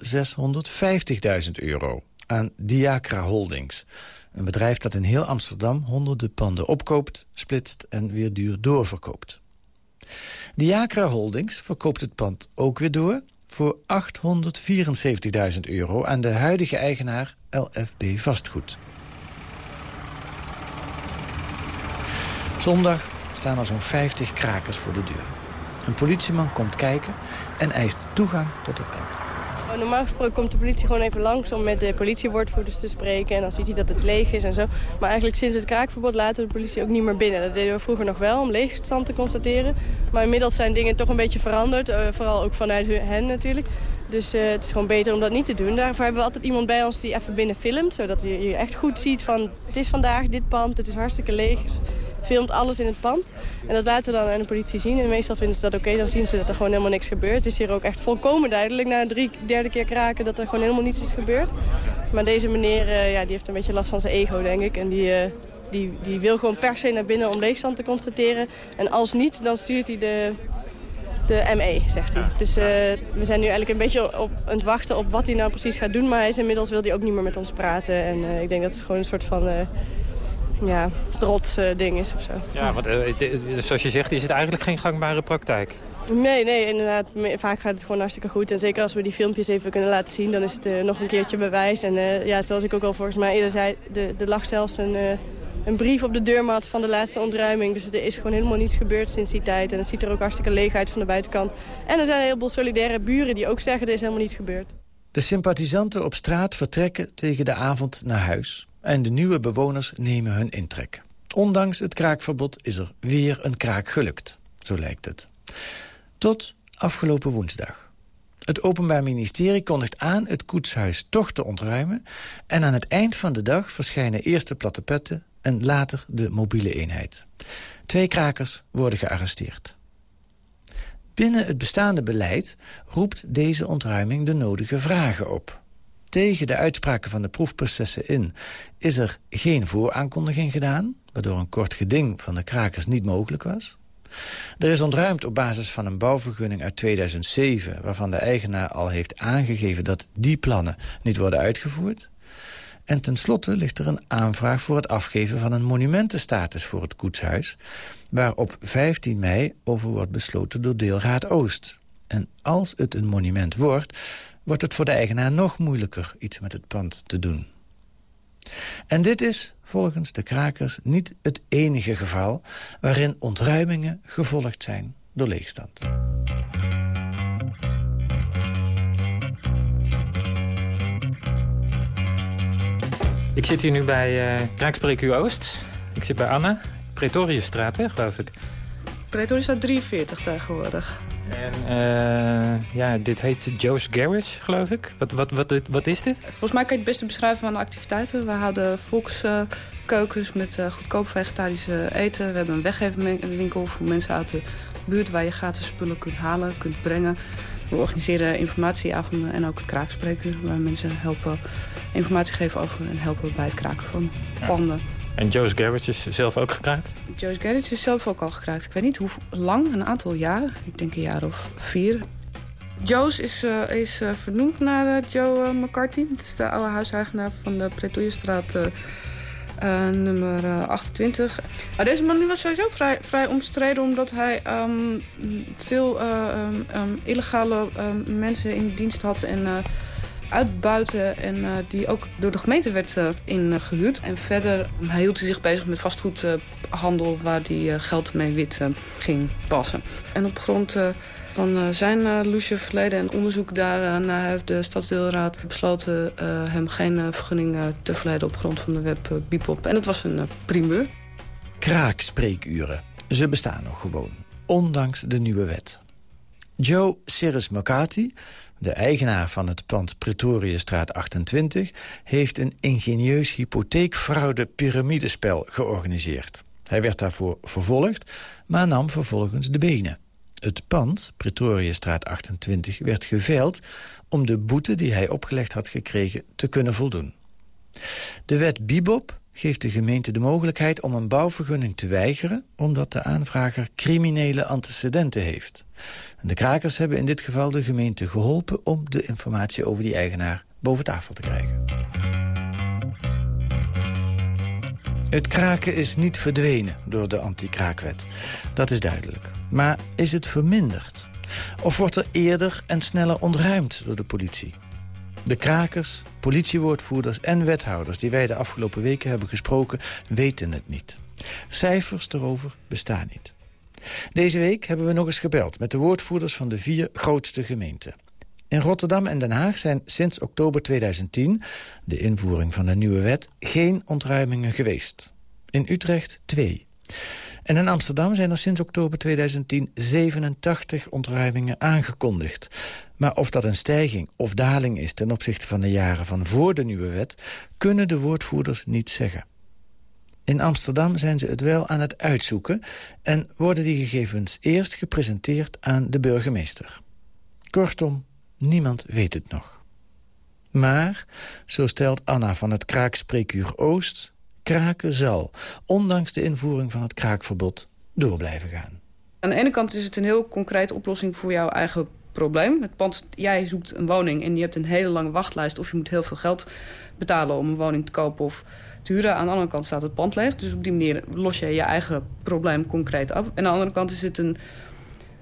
650.000 euro aan Diacra Holdings. Een bedrijf dat in heel Amsterdam honderden panden opkoopt, splitst en weer duur doorverkoopt. Diacra Holdings verkoopt het pand ook weer door voor 874.000 euro aan de huidige eigenaar LFB Vastgoed. Zondag staan er zo'n 50 krakers voor de deur. Een politieman komt kijken en eist toegang tot het pand. Normaal gesproken komt de politie gewoon even langs om met de politiewoordvoerders te spreken. En dan ziet hij dat het leeg is en zo. Maar eigenlijk sinds het kraakverbod laten de politie ook niet meer binnen. Dat deden we vroeger nog wel, om leegstand te constateren. Maar inmiddels zijn dingen toch een beetje veranderd. Uh, vooral ook vanuit hen natuurlijk. Dus uh, het is gewoon beter om dat niet te doen. Daarvoor hebben we altijd iemand bij ons die even binnen filmt. Zodat je, je echt goed ziet van het is vandaag dit pand, het is hartstikke leeg filmt alles in het pand. En dat laten we dan aan de politie zien. En meestal vinden ze dat oké, dan zien ze dat er gewoon helemaal niks gebeurt. Het is hier ook echt volkomen duidelijk na drie, derde keer kraken dat er gewoon helemaal niets is gebeurd. Maar deze meneer uh, ja, die heeft een beetje last van zijn ego, denk ik. En die, uh, die, die wil gewoon per se naar binnen om leegstand te constateren. En als niet, dan stuurt hij de, de ME, zegt hij. Dus uh, we zijn nu eigenlijk een beetje op, aan het wachten op wat hij nou precies gaat doen. Maar hij is inmiddels wil hij ook niet meer met ons praten. En ik denk dat het gewoon een soort van ja, trots ding is of zo. Ja, want uh, zoals je zegt is het eigenlijk geen gangbare praktijk. Nee, nee, inderdaad. Vaak gaat het gewoon hartstikke goed. En zeker als we die filmpjes even kunnen laten zien, dan is het nog een keertje bewijs. En ja, zoals ik ook al volgens mij eerder zei, er lag zelfs een, een brief op de deurmat van de laatste ontruiming. Dus er is gewoon helemaal niets gebeurd sinds die tijd. En het ziet er ook hartstikke leeg uit van de buitenkant. En er zijn een heleboel solidaire buren die ook zeggen, er is helemaal niets gebeurd. De sympathisanten op straat vertrekken tegen de avond naar huis en de nieuwe bewoners nemen hun intrek. Ondanks het kraakverbod is er weer een kraak gelukt, zo lijkt het. Tot afgelopen woensdag. Het Openbaar Ministerie kondigt aan het koetshuis toch te ontruimen... en aan het eind van de dag verschijnen eerst de platte petten... en later de mobiele eenheid. Twee krakers worden gearresteerd. Binnen het bestaande beleid roept deze ontruiming de nodige vragen op tegen de uitspraken van de proefprocessen in... is er geen vooraankondiging gedaan... waardoor een kort geding van de krakers niet mogelijk was. Er is ontruimd op basis van een bouwvergunning uit 2007... waarvan de eigenaar al heeft aangegeven dat die plannen niet worden uitgevoerd. En tenslotte ligt er een aanvraag voor het afgeven van een monumentenstatus voor het koetshuis... waar op 15 mei over wordt besloten door deelraad Oost. En als het een monument wordt, wordt het voor de eigenaar nog moeilijker iets met het pand te doen. En dit is, volgens de krakers, niet het enige geval... waarin ontruimingen gevolgd zijn door leegstand. Ik zit hier nu bij uh, Kraakspreek Oost. Ik zit bij Anna. Pretoriusstraat, hè, geloof ik. Pretoriusstraat 43 tegenwoordig. En uh, ja, dit heet Joe's Garage, geloof ik. Wat, wat, wat, wat is dit? Volgens mij kan je het beste beschrijven van de activiteiten. We houden volkskeukens met uh, goedkoop vegetarische eten. We hebben een weggeefwinkel voor mensen uit de buurt... waar je gratis spullen kunt halen, kunt brengen. We organiseren informatieavonden en ook het kraakspreken... waar mensen helpen informatie geven over en helpen bij het kraken van panden. En Joe's Garage is zelf ook gekraakt? Joe's Garage is zelf ook al gekraakt. Ik weet niet hoe lang, een aantal jaar. Ik denk een jaar of vier. Joe's is, uh, is uh, vernoemd naar uh, Joe McCarthy. Dat is de oude huiseigenaar van de Pretoriusstraat nummer 28. Maar deze man was sowieso vrij, vrij omstreden... omdat hij um, veel um, um, illegale mensen in dienst had... en uitbuiten en uh, die ook door de gemeente werd uh, ingehuurd. En verder hield hij zich bezig met vastgoedhandel waar hij geld mee wit ging passen. En op grond van zijn uh, loesje verleden en onderzoek daarna heeft de stadsdeelraad besloten hem geen vergunning te verleden op grond van de web Bipop. En het was een primeur. Kraakspreekuren. Ze bestaan nog gewoon, ondanks de nieuwe wet. Joe Cyrus Makati de eigenaar van het pand Pretoriusstraat 28... heeft een ingenieus hypotheekfraude piramidespel georganiseerd. Hij werd daarvoor vervolgd, maar nam vervolgens de benen. Het pand, Pretoriusstraat 28, werd geveild... om de boete die hij opgelegd had gekregen te kunnen voldoen. De wet Bibop geeft de gemeente de mogelijkheid om een bouwvergunning te weigeren... omdat de aanvrager criminele antecedenten heeft. De krakers hebben in dit geval de gemeente geholpen... om de informatie over die eigenaar boven tafel te krijgen. Het kraken is niet verdwenen door de anti-kraakwet. Dat is duidelijk. Maar is het verminderd? Of wordt er eerder en sneller ontruimd door de politie? De krakers, politiewoordvoerders en wethouders... die wij de afgelopen weken hebben gesproken, weten het niet. Cijfers erover bestaan niet. Deze week hebben we nog eens gebeld met de woordvoerders van de vier grootste gemeenten. In Rotterdam en Den Haag zijn sinds oktober 2010, de invoering van de nieuwe wet, geen ontruimingen geweest. In Utrecht twee. En in Amsterdam zijn er sinds oktober 2010 87 ontruimingen aangekondigd. Maar of dat een stijging of daling is ten opzichte van de jaren van voor de nieuwe wet... kunnen de woordvoerders niet zeggen. In Amsterdam zijn ze het wel aan het uitzoeken... en worden die gegevens eerst gepresenteerd aan de burgemeester. Kortom, niemand weet het nog. Maar, zo stelt Anna van het Kraakspreekuur Oost... kraken zal, ondanks de invoering van het kraakverbod, door blijven gaan. Aan de ene kant is het een heel concrete oplossing voor jouw eigen probleem. Het pand, jij zoekt een woning en je hebt een hele lange wachtlijst... of je moet heel veel geld betalen om een woning te kopen of te huren. Aan de andere kant staat het pand leeg. Dus op die manier los je je eigen probleem concreet af. En aan de andere kant is het een,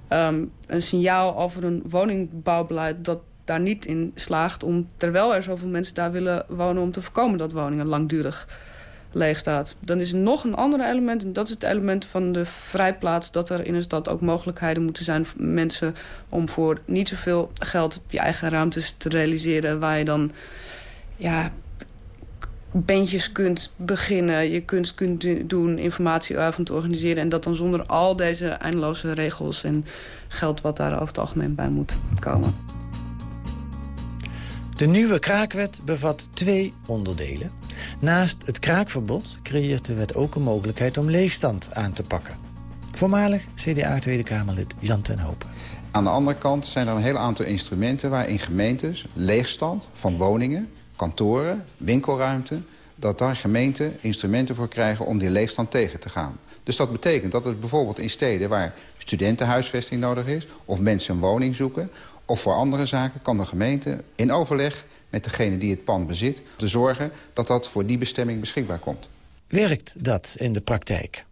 um, een signaal over een woningbouwbeleid... dat daar niet in slaagt om, terwijl er zoveel mensen daar willen wonen... om te voorkomen dat woningen langdurig leeg staat. Dan is er nog een ander element. En dat is het element van de vrijplaats. Dat er in een stad ook mogelijkheden moeten zijn voor mensen... om voor niet zoveel geld je eigen ruimtes te realiseren. Waar je dan ja, bandjes kunt beginnen. Je kunst kunt doen, informatieavond organiseren. En dat dan zonder al deze eindeloze regels en geld... wat daar over het algemeen bij moet komen. De nieuwe kraakwet bevat twee onderdelen. Naast het kraakverbod creëert de wet ook een mogelijkheid om leegstand aan te pakken. Voormalig CDA-Tweede Kamerlid Jan ten Hopen. Aan de andere kant zijn er een heel aantal instrumenten... waarin gemeentes leegstand van woningen, kantoren, winkelruimte... dat daar gemeenten instrumenten voor krijgen om die leegstand tegen te gaan. Dus dat betekent dat het bijvoorbeeld in steden waar studentenhuisvesting nodig is... of mensen een woning zoeken, of voor andere zaken... kan de gemeente in overleg met degene die het pand bezit... te zorgen dat dat voor die bestemming beschikbaar komt. Werkt dat in de praktijk?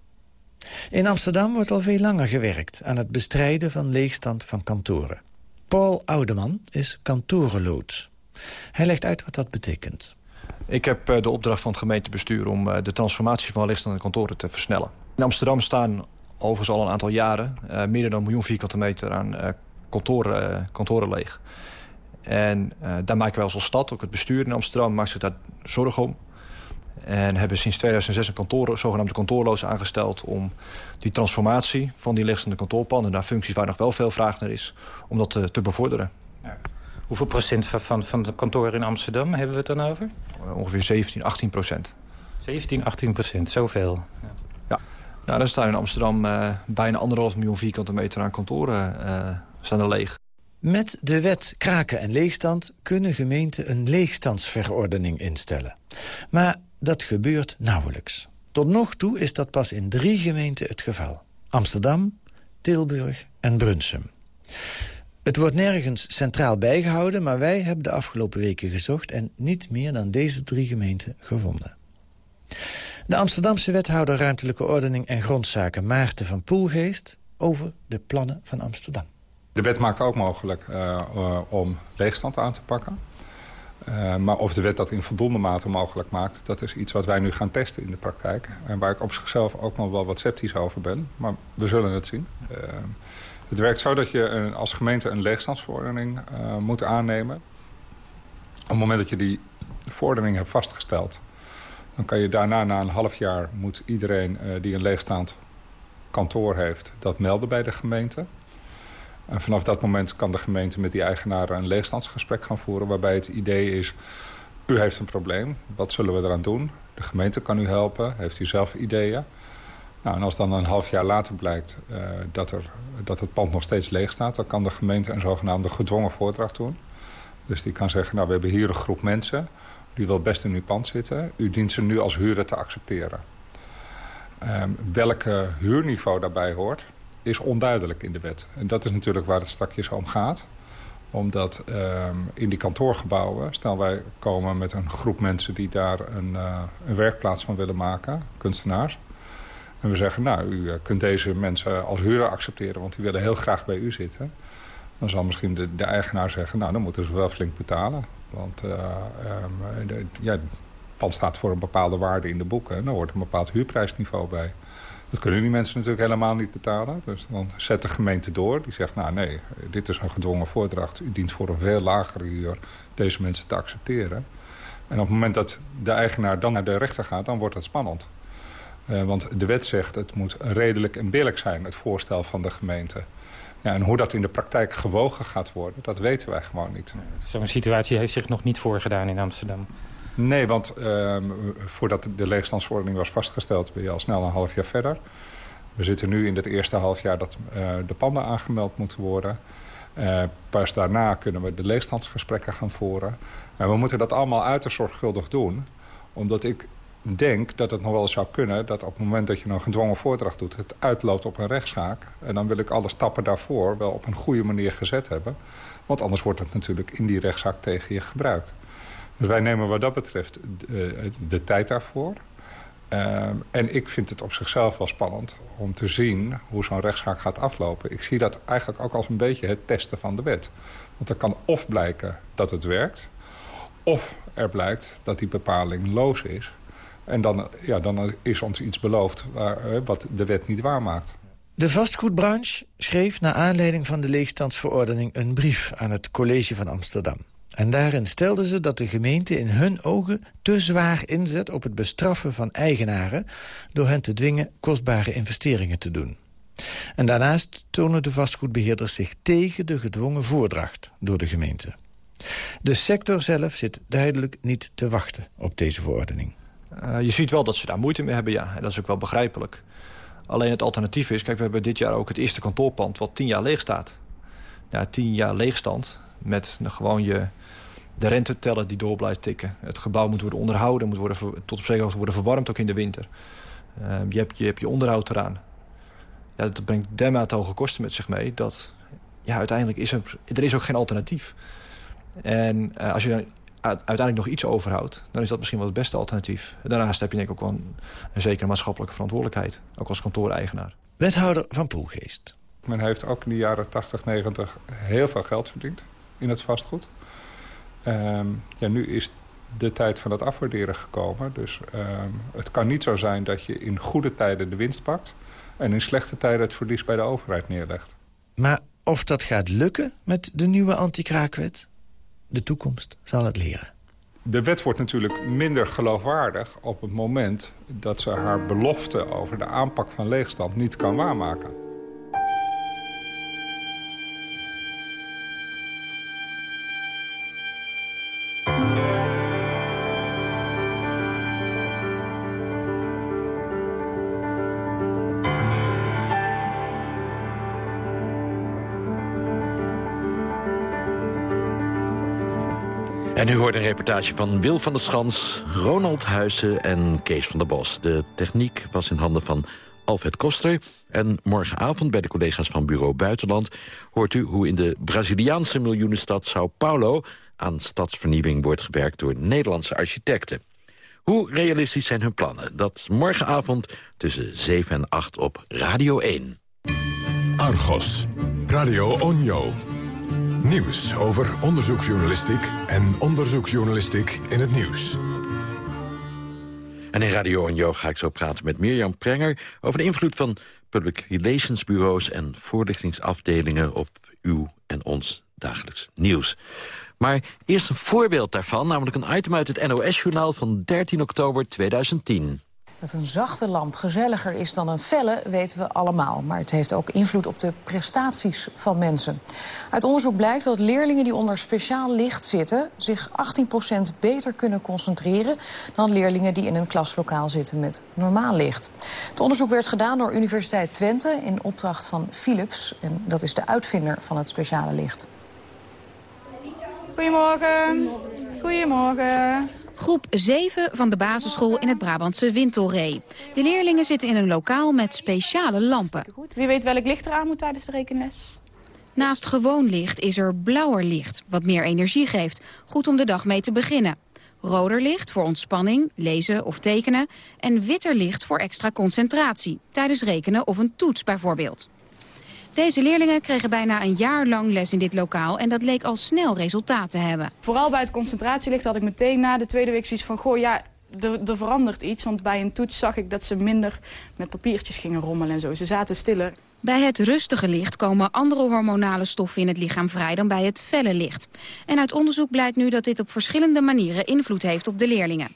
In Amsterdam wordt al veel langer gewerkt aan het bestrijden van leegstand van kantoren. Paul Oudeman is kantorenloods. Hij legt uit wat dat betekent. Ik heb eh, de opdracht van het gemeentebestuur om eh, de transformatie van leegstaande kantoren te versnellen. In Amsterdam staan overigens al een aantal jaren uh, meer dan een miljoen vierkante meter aan uh, kantoren, kantoren leeg. En uh, daar maken wij als stad, ook het bestuur in Amsterdam, maakt zich daar zorgen om. En hebben sinds 2006 een kantoor, zogenaamde kantoorloos aangesteld... om die transformatie van die liggende kantoorpanden... naar functies waar nog wel veel vraag naar is, om dat te, te bevorderen. Ja. Hoeveel procent van, van de kantoren in Amsterdam hebben we het dan over? Uh, ongeveer 17, 18 procent. 17, 18 procent, zoveel. Ja. ja. Nou, dan staan in Amsterdam uh, bijna anderhalf miljoen vierkante meter aan kantoren staan er leeg. Met de wet kraken en leegstand kunnen gemeenten een leegstandsverordening instellen. Maar dat gebeurt nauwelijks. Tot nog toe is dat pas in drie gemeenten het geval. Amsterdam, Tilburg en Brunsum. Het wordt nergens centraal bijgehouden, maar wij hebben de afgelopen weken gezocht... en niet meer dan deze drie gemeenten gevonden. De Amsterdamse wethouder Ruimtelijke Ordening en Grondzaken Maarten van Poelgeest... over de plannen van Amsterdam. De wet maakt ook mogelijk uh, uh, om leegstand aan te pakken. Uh, maar of de wet dat in voldoende mate mogelijk maakt... dat is iets wat wij nu gaan testen in de praktijk. En waar ik op zichzelf ook nog wel wat sceptisch over ben. Maar we zullen het zien. het werkt zo dat je een, als gemeente een leegstandsverordening moet aannemen. Op het moment dat je die verordening hebt vastgesteld... dan kan je daarna, na een half jaar... moet iedereen die een leegstaand kantoor heeft... dat melden bij de gemeente... En vanaf dat moment kan de gemeente met die eigenaren een leegstandsgesprek gaan voeren... waarbij het idee is, u heeft een probleem, wat zullen we eraan doen? De gemeente kan u helpen, heeft u zelf ideeën? Nou, en als dan een half jaar later blijkt uh, dat, er, dat het pand nog steeds leeg staat... dan kan de gemeente een zogenaamde gedwongen voordracht doen. Dus die kan zeggen, nou, we hebben hier een groep mensen... die wil best in uw pand zitten. U dient ze nu als huurder te accepteren. Um, welke huurniveau daarbij hoort is onduidelijk in de wet. En dat is natuurlijk waar het strakjes om gaat. Omdat um, in die kantoorgebouwen, stel wij komen met een groep mensen... die daar een, uh, een werkplaats van willen maken, kunstenaars. En we zeggen, nou, u kunt deze mensen als huurder accepteren... want die willen heel graag bij u zitten. Dan zal misschien de, de eigenaar zeggen, nou, dan moeten ze wel flink betalen. Want uh, ja, het pand staat voor een bepaalde waarde in de boeken. En dan hoort een bepaald huurprijsniveau bij. Dat kunnen die mensen natuurlijk helemaal niet betalen. Dus dan zet de gemeente door. Die zegt, nou nee, dit is een gedwongen voordracht. U dient voor een veel lagere huur deze mensen te accepteren. En op het moment dat de eigenaar dan naar de rechter gaat, dan wordt het spannend. Uh, want de wet zegt, het moet redelijk en billig zijn, het voorstel van de gemeente. Ja, en hoe dat in de praktijk gewogen gaat worden, dat weten wij gewoon niet. Zo'n situatie heeft zich nog niet voorgedaan in Amsterdam. Nee, want uh, voordat de leegstandsverordening was vastgesteld... ben je al snel een half jaar verder. We zitten nu in het eerste half jaar dat uh, de panden aangemeld moeten worden. Uh, pas daarna kunnen we de leegstandsgesprekken gaan voeren. En we moeten dat allemaal uiterst zorgvuldig doen. Omdat ik denk dat het nog wel zou kunnen... dat op het moment dat je een gedwongen voordracht doet... het uitloopt op een rechtszaak. En dan wil ik alle stappen daarvoor wel op een goede manier gezet hebben. Want anders wordt het natuurlijk in die rechtszaak tegen je gebruikt. Dus wij nemen wat dat betreft de, de tijd daarvoor. Uh, en ik vind het op zichzelf wel spannend om te zien hoe zo'n rechtszaak gaat aflopen. Ik zie dat eigenlijk ook als een beetje het testen van de wet. Want er kan of blijken dat het werkt... of er blijkt dat die bepaling loos is... En dan, ja, dan is ons iets beloofd waar, wat de wet niet waarmaakt. De vastgoedbranche schreef naar aanleiding van de leegstandsverordening... een brief aan het college van Amsterdam. En daarin stelden ze dat de gemeente in hun ogen te zwaar inzet op het bestraffen van eigenaren... door hen te dwingen kostbare investeringen te doen. En daarnaast tonen de vastgoedbeheerders zich tegen de gedwongen voordracht door de gemeente. De sector zelf zit duidelijk niet te wachten op deze verordening. Uh, je ziet wel dat ze daar moeite mee hebben, ja. En dat is ook wel begrijpelijk. Alleen het alternatief is... Kijk, we hebben dit jaar ook het eerste kantoorpand wat tien jaar leeg staat. Ja, tien jaar leegstand met gewoon je, de renteteller die door blijft tikken. Het gebouw moet worden onderhouden, moet worden, tot op zekere worden verwarmd, ook in de winter. Uh, je, hebt, je hebt je onderhoud eraan. Ja, dat brengt dermate hoge kosten met zich mee... dat ja, uiteindelijk is er, er is ook geen alternatief. En uh, als je dan uiteindelijk nog iets overhoudt... dan is dat misschien wel het beste alternatief. Daarnaast heb je denk ik ook wel een, een zekere maatschappelijke verantwoordelijkheid. Ook als kantooreigenaar. Wethouder van Poelgeest. Men heeft ook in de jaren 80, 90 heel veel geld verdiend in het vastgoed. Um, ja, nu is de tijd van het afwaarderen gekomen. Dus um, het kan niet zo zijn dat je in goede tijden de winst pakt... en in slechte tijden het verlies bij de overheid neerlegt. Maar of dat gaat lukken met de nieuwe anti-kraakwet? De toekomst zal het leren. De wet wordt natuurlijk minder geloofwaardig op het moment dat ze haar belofte over de aanpak van leegstand niet kan waarmaken. En u hoort een reportage van Wil van der Schans, Ronald Huizen en Kees van der Bos. De techniek was in handen van Alfred Koster. En morgenavond bij de collega's van Bureau Buitenland... hoort u hoe in de Braziliaanse miljoenenstad Sao Paulo... aan stadsvernieuwing wordt gewerkt door Nederlandse architecten. Hoe realistisch zijn hun plannen? Dat morgenavond tussen 7 en 8 op Radio 1. Argos, Radio Onjo. Nieuws over onderzoeksjournalistiek en onderzoeksjournalistiek in het nieuws. En in Radio Onjo ga ik zo praten met Mirjam Prenger... over de invloed van public relations bureaus en voorlichtingsafdelingen... op uw en ons dagelijks nieuws. Maar eerst een voorbeeld daarvan, namelijk een item uit het NOS-journaal... van 13 oktober 2010. Dat een zachte lamp gezelliger is dan een felle, weten we allemaal. Maar het heeft ook invloed op de prestaties van mensen. Uit onderzoek blijkt dat leerlingen die onder speciaal licht zitten... zich 18% beter kunnen concentreren... dan leerlingen die in een klaslokaal zitten met normaal licht. Het onderzoek werd gedaan door Universiteit Twente... in opdracht van Philips. En dat is de uitvinder van het speciale licht. Goedemorgen. Goedemorgen. Groep 7 van de basisschool in het Brabantse Wintelree. De leerlingen zitten in een lokaal met speciale lampen. Wie weet welk licht er aan moet tijdens de rekenles? Naast gewoon licht is er blauwer licht, wat meer energie geeft. Goed om de dag mee te beginnen. Roder licht voor ontspanning, lezen of tekenen. En witter licht voor extra concentratie, tijdens rekenen of een toets bijvoorbeeld. Deze leerlingen kregen bijna een jaar lang les in dit lokaal... en dat leek al snel resultaat te hebben. Vooral bij het concentratielicht had ik meteen na de tweede week zoiets van... goh, ja, er, er verandert iets. Want bij een toets zag ik dat ze minder met papiertjes gingen rommelen en zo. Ze zaten stiller. Bij het rustige licht komen andere hormonale stoffen in het lichaam vrij dan bij het felle licht. En uit onderzoek blijkt nu dat dit op verschillende manieren invloed heeft op de leerlingen.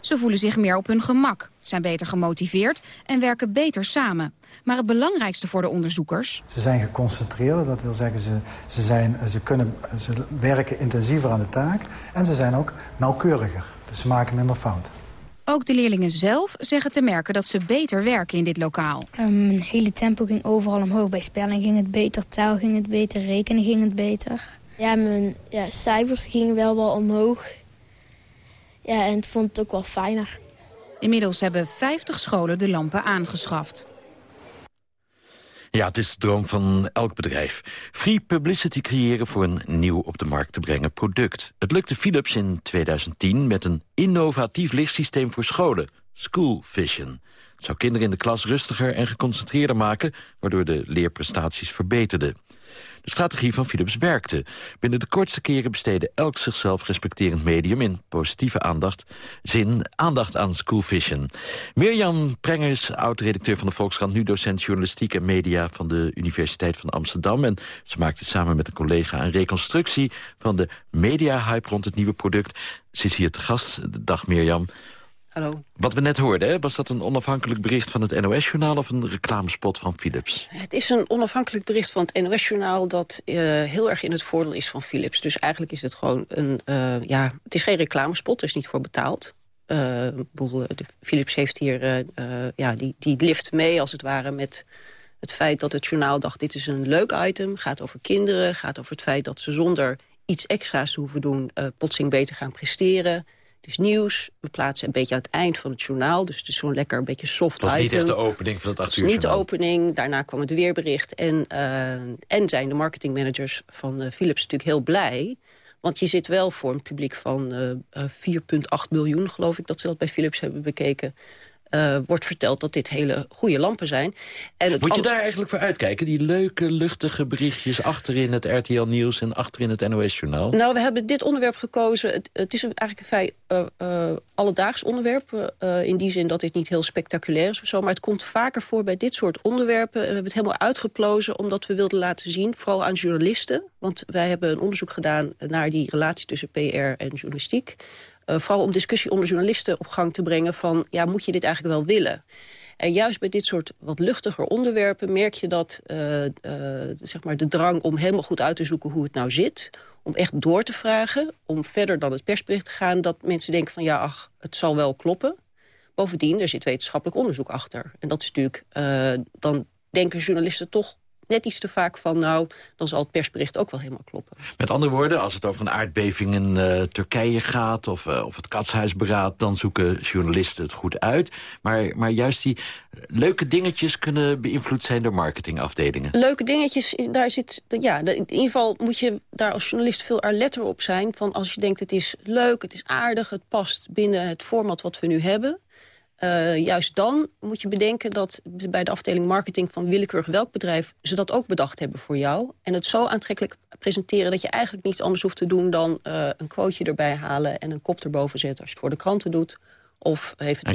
Ze voelen zich meer op hun gemak, zijn beter gemotiveerd en werken beter samen. Maar het belangrijkste voor de onderzoekers... Ze zijn geconcentreerder, dat wil zeggen ze, ze, zijn, ze, kunnen, ze werken intensiever aan de taak... en ze zijn ook nauwkeuriger, dus ze maken minder fouten. Ook de leerlingen zelf zeggen te merken dat ze beter werken in dit lokaal. Um, mijn hele tempo ging overal omhoog. Bij spelling ging het beter, taal ging het beter, rekenen ging het beter. Ja, mijn ja, cijfers gingen wel wel omhoog. Ja, en het vond het ook wel fijner. Inmiddels hebben 50 scholen de lampen aangeschaft. Ja, het is de droom van elk bedrijf. Free publicity creëren voor een nieuw op de markt te brengen product. Het lukte Philips in 2010 met een innovatief lichtsysteem voor scholen. School Vision. Het zou kinderen in de klas rustiger en geconcentreerder maken... waardoor de leerprestaties verbeterden. De strategie van Philips werkte. Binnen de kortste keren besteedde elk zichzelf respecterend medium... in positieve aandacht, zin aandacht aan School Vision. Mirjam Prengers, oud-redacteur van de Volkskrant... nu docent journalistiek en media van de Universiteit van Amsterdam. En ze maakte samen met een collega een reconstructie... van de media-hype rond het nieuwe product. Ze is hier te gast. Dag Mirjam. Hallo. Wat we net hoorden, hè, was dat een onafhankelijk bericht van het NOS-journaal... of een reclamespot van Philips? Het is een onafhankelijk bericht van het NOS-journaal... dat uh, heel erg in het voordeel is van Philips. Dus eigenlijk is het gewoon een... Uh, ja, het is geen reclamespot, er is niet voor betaald. Uh, Philips heeft hier... ja, die, die lift mee, als het ware, met het feit dat het journaal dacht... dit is een leuk item, gaat over kinderen... gaat over het feit dat ze zonder iets extra's te hoeven doen... plotseling beter gaan presteren... Nieuws. We plaatsen een beetje aan het eind van het journaal. Dus het is zo'n lekker een beetje soft. Het was niet echt de opening van het acht uur niet de opening. Daarna kwam het weerbericht. En, uh, en zijn de marketingmanagers van uh, Philips natuurlijk heel blij. Want je zit wel voor een publiek van uh, 4,8 miljoen, geloof ik... dat ze dat bij Philips hebben bekeken uh, wordt verteld dat dit hele goede lampen zijn. En het Moet je daar eigenlijk voor uitkijken? Die leuke, luchtige berichtjes achterin het RTL Nieuws... en achterin het NOS-journaal? Nou, we hebben dit onderwerp gekozen. Het, het is eigenlijk een vrij uh, uh, alledaags onderwerp. in die zin dat dit niet heel spectaculair is of zo. Maar het komt vaker voor bij dit soort onderwerpen. We hebben het helemaal uitgeplozen omdat we wilden laten zien... vooral aan journalisten. Want wij hebben een onderzoek gedaan naar die relatie tussen PR en journalistiek vooral om discussie onder journalisten op gang te brengen van... ja, moet je dit eigenlijk wel willen? En juist bij dit soort wat luchtiger onderwerpen merk je dat uh, uh, zeg maar de drang om helemaal goed uit te zoeken hoe het nou zit... om echt door te vragen, om verder dan het persbericht te gaan... dat mensen denken van ja, ach, het zal wel kloppen. Bovendien, er zit wetenschappelijk onderzoek achter. En dat is natuurlijk, dan denken journalisten toch net iets te vaak van... nou, dan zal het persbericht ook wel helemaal kloppen. Met andere woorden, als het over een aardbeving in uh, Turkije gaat... Of, uh, of het katshuisberaad, dan zoeken journalisten het goed uit. Maar, maar juist die leuke dingetjes kunnen beïnvloed zijn door marketingafdelingen. Leuke dingetjes, daar zit... Ja, in ieder geval moet je daar als journalist veel alerter op zijn... van als je denkt het is leuk, het is aardig... het past binnen het format wat we nu hebben... Uh, juist dan moet je bedenken dat bij de afdeling marketing van willekeurig welk bedrijf ze dat ook bedacht hebben voor jou. En het zo aantrekkelijk presenteren dat je eigenlijk niets anders hoeft te doen dan uh, een quoteje erbij halen en een kop erboven zetten als je het voor de kranten doet. Of heeft het en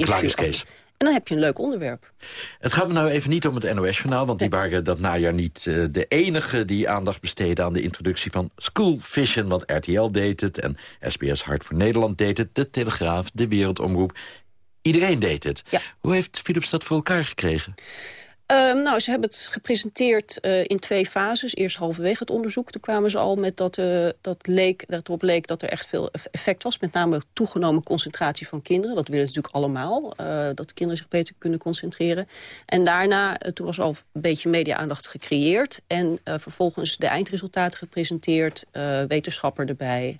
En dan heb je een leuk onderwerp. Het gaat me nou even niet om het NOS-journaal... want die waren dat najaar niet uh, de enige die aandacht besteden... aan de introductie van School Vision, want RTL deed het... en SBS Hart voor Nederland deed het, De Telegraaf, De Wereldomroep. Iedereen deed het. Hoe heeft Philips dat voor elkaar gekregen? Um, nou, ze hebben het gepresenteerd uh, in twee fases. Eerst halverwege het onderzoek. Toen kwamen ze al met dat, uh, dat, leek, dat erop leek dat er echt veel effect was. Met name toegenomen concentratie van kinderen. Dat willen ze natuurlijk allemaal. Uh, dat kinderen zich beter kunnen concentreren. En daarna, toen was al een beetje media-aandacht gecreëerd. En vervolgens de eindresultaten gepresenteerd. wetenschapper erbij.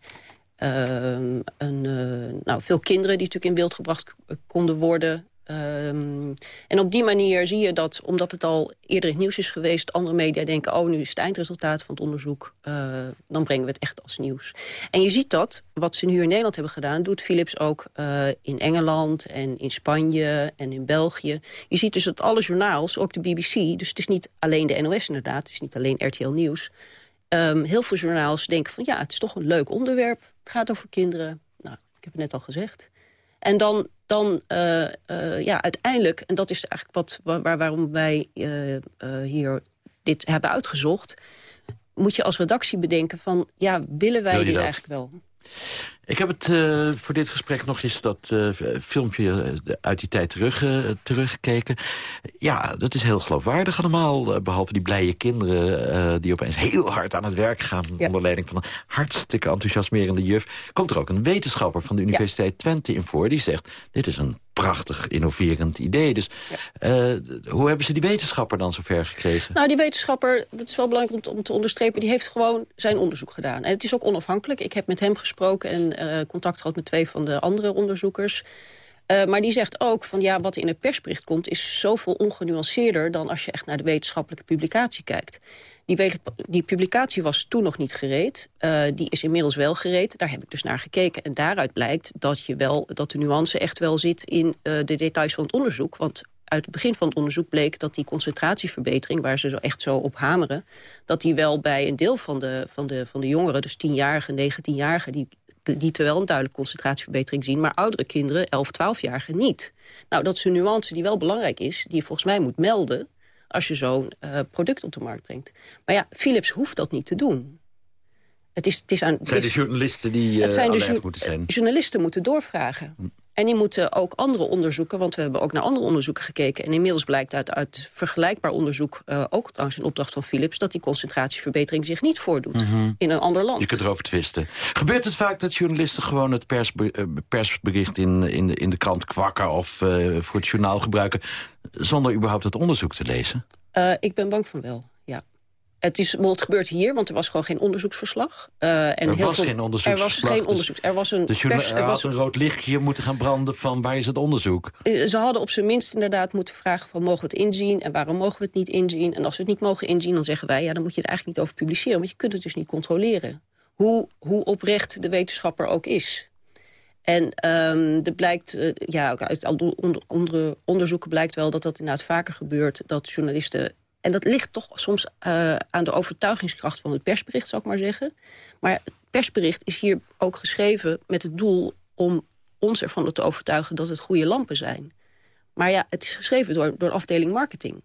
Uh, een, uh, nou, veel kinderen die natuurlijk in beeld gebracht konden worden. Ehm, en op die manier zie je dat, omdat het al eerder in het nieuws is geweest... andere media denken, oh, nu is het eindresultaat van het onderzoek... Uh, dan brengen we het echt als nieuws. En je ziet dat, wat ze nu in Nederland hebben gedaan... doet Philips ook uh, in Engeland en in Spanje en in België. Je ziet dus dat alle journaals, ook de BBC... dus het is niet alleen de NOS inderdaad, het is niet alleen RTL Nieuws... Um, heel veel journaals denken van, ja, het is toch een leuk onderwerp. Het gaat over kinderen. Nou, ik heb het net al gezegd. En dan, dan uh, uh, ja, uiteindelijk, en dat is eigenlijk wat, waar, waarom wij uh, hier dit hebben uitgezocht... moet je als redactie bedenken van, ja, willen wij Wil dit dat? eigenlijk wel? Ik heb het uh, voor dit gesprek nog eens dat uh, filmpje uit die tijd terug, uh, teruggekeken. Ja, dat is heel geloofwaardig allemaal. behalve die blije kinderen die opeens heel hard aan het werk gaan... Ja. onder leiding van een hartstikke enthousiasmerende juf... komt er ook een wetenschapper van de Universiteit ja. Twente in voor... die zegt, dit is een prachtig innoverend idee. Dus ja. hoe hebben ze die wetenschapper dan zover gekregen? Nou, die wetenschapper, dat is wel belangrijk om, om te onderstrepen... die heeft gewoon zijn onderzoek gedaan. En het is ook onafhankelijk. Ik heb met hem gesproken en uh, contact gehad met twee van de andere onderzoekers. Uh, maar die zegt ook van ja, wat in het persbericht komt... is zoveel ongenuanceerder dan als je echt naar de wetenschappelijke publicatie kijkt. Die, die publicatie was toen nog niet gereed. Uh, die is inmiddels wel gereed. Daar heb ik dus naar gekeken. En daaruit blijkt dat, je wel, dat de nuance echt wel zit in de details van het onderzoek. Want uit het begin van het onderzoek bleek dat die concentratieverbetering... waar ze zo echt zo op hameren... dat die wel bij een deel van de, van de, van de jongeren, dus 10-jarigen, 19-jarigen... die die terwijl een duidelijke concentratieverbetering zien... maar oudere kinderen, 11, 12-jarigen, niet. Nou, dat is een nuance die wel belangrijk is... die je volgens mij moet melden als je zo'n uh, product op de markt brengt. Maar ja, Philips hoeft dat niet te doen. Het, is, het, is aan, het zijn de journalisten die het zijn uh, de moeten zijn. Journalisten moeten doorvragen. En die moeten ook andere onderzoeken, want we hebben ook naar andere onderzoeken gekeken. En inmiddels blijkt uit, uit vergelijkbaar onderzoek, uh, ook trouwens in opdracht van Philips... dat die concentratieverbetering zich niet voordoet mm -hmm. in een ander land. Je kunt erover twisten. Gebeurt het vaak dat journalisten gewoon het persbe uh, persbericht in, in, de, in de krant kwakken... of uh, voor het journaal gebruiken, zonder überhaupt het onderzoek te lezen? ik ben bang van wel. Het, is, het gebeurt hier, want er was gewoon geen onderzoeksverslag. Uh, en er heel was veel, geen onderzoeksverslag. Er was geen onderzoek. Er was een pers, er was een rood lichtje moeten gaan branden van waar is het onderzoek? Uh, ze hadden op zijn minst inderdaad moeten vragen van mogen we het inzien en waarom mogen we het niet inzien? En als we het niet mogen inzien, dan zeggen wij ja, dan moet je het eigenlijk niet over publiceren, want je kunt het dus niet controleren. Hoe, hoe oprecht de wetenschapper ook is. En um, er blijkt, uh, ja, uit andere onderzoeken blijkt wel dat dat inderdaad vaker gebeurt, dat journalisten en dat ligt toch soms uh, aan de overtuigingskracht van het persbericht, zou ik maar zeggen. Maar het persbericht is hier ook geschreven met het doel om ons ervan te overtuigen dat het goede lampen zijn. Maar ja, het is geschreven door, door de afdeling marketing.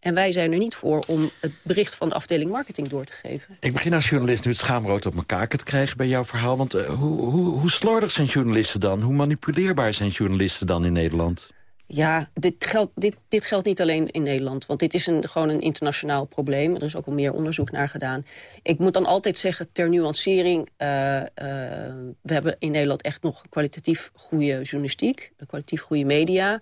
En wij zijn er niet voor om het bericht van de afdeling marketing door te geven. Ik begin als journalist nu het schaamrood op mijn kaken te krijgen bij jouw verhaal. Want uh, hoe, hoe, hoe slordig zijn journalisten dan? Hoe manipuleerbaar zijn journalisten dan in Nederland? Ja, dit geldt, dit, dit geldt niet alleen in Nederland. Want dit is een, gewoon een internationaal probleem. Er is ook al meer onderzoek naar gedaan. Ik moet dan altijd zeggen, ter nuancering... Uh, uh, we hebben in Nederland echt nog kwalitatief goede journalistiek. Kwalitatief goede media.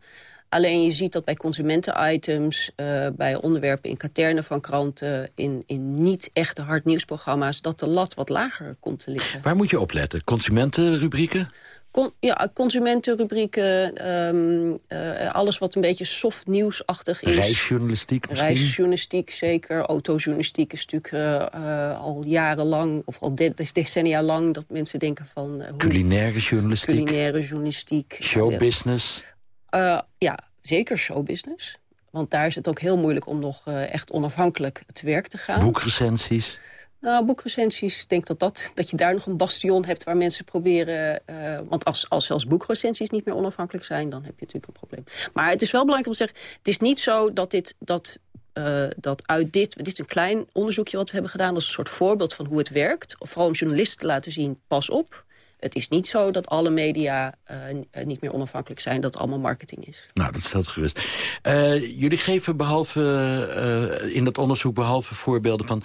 Alleen je ziet dat bij consumentenitems... Uh, bij onderwerpen in katernen van kranten... in, in niet echte hardnieuwsprogramma's... dat de lat wat lager komt te liggen. Waar moet je op letten? Consumentenrubrieken? Con ja, consumentenrubrieken, um, uh, alles wat een beetje soft nieuwsachtig is. Reisjournalistiek misschien? Reisjournalistiek, zeker. Autojournalistiek is natuurlijk uh, al jarenlang, of al de decennia lang... dat mensen denken van... hoe, culinaire journalistiek? Culinaire journalistiek. Showbusiness? ja, zeker showbusiness. Want daar is het ook heel moeilijk om nog echt onafhankelijk te werk te gaan. Boekrecensies? Nou, boekrecensies, ik denk dat, dat, dat je daar nog een bastion hebt waar mensen proberen... Uh, want als, als zelfs boekrecensies niet meer onafhankelijk zijn... dan heb je natuurlijk een probleem. Maar het is wel belangrijk om te zeggen... het is niet zo dat, dit, dat, uh, dat uit dit... dit is een klein onderzoekje wat we hebben gedaan... als een soort voorbeeld van hoe het werkt. Of vooral om journalisten te laten zien, pas op... Het is niet zo dat alle media uh, niet meer onafhankelijk zijn... dat het allemaal marketing is. Nou, dat stelt gerust. Uh, jullie geven behalve uh, in dat onderzoek behalve voorbeelden van...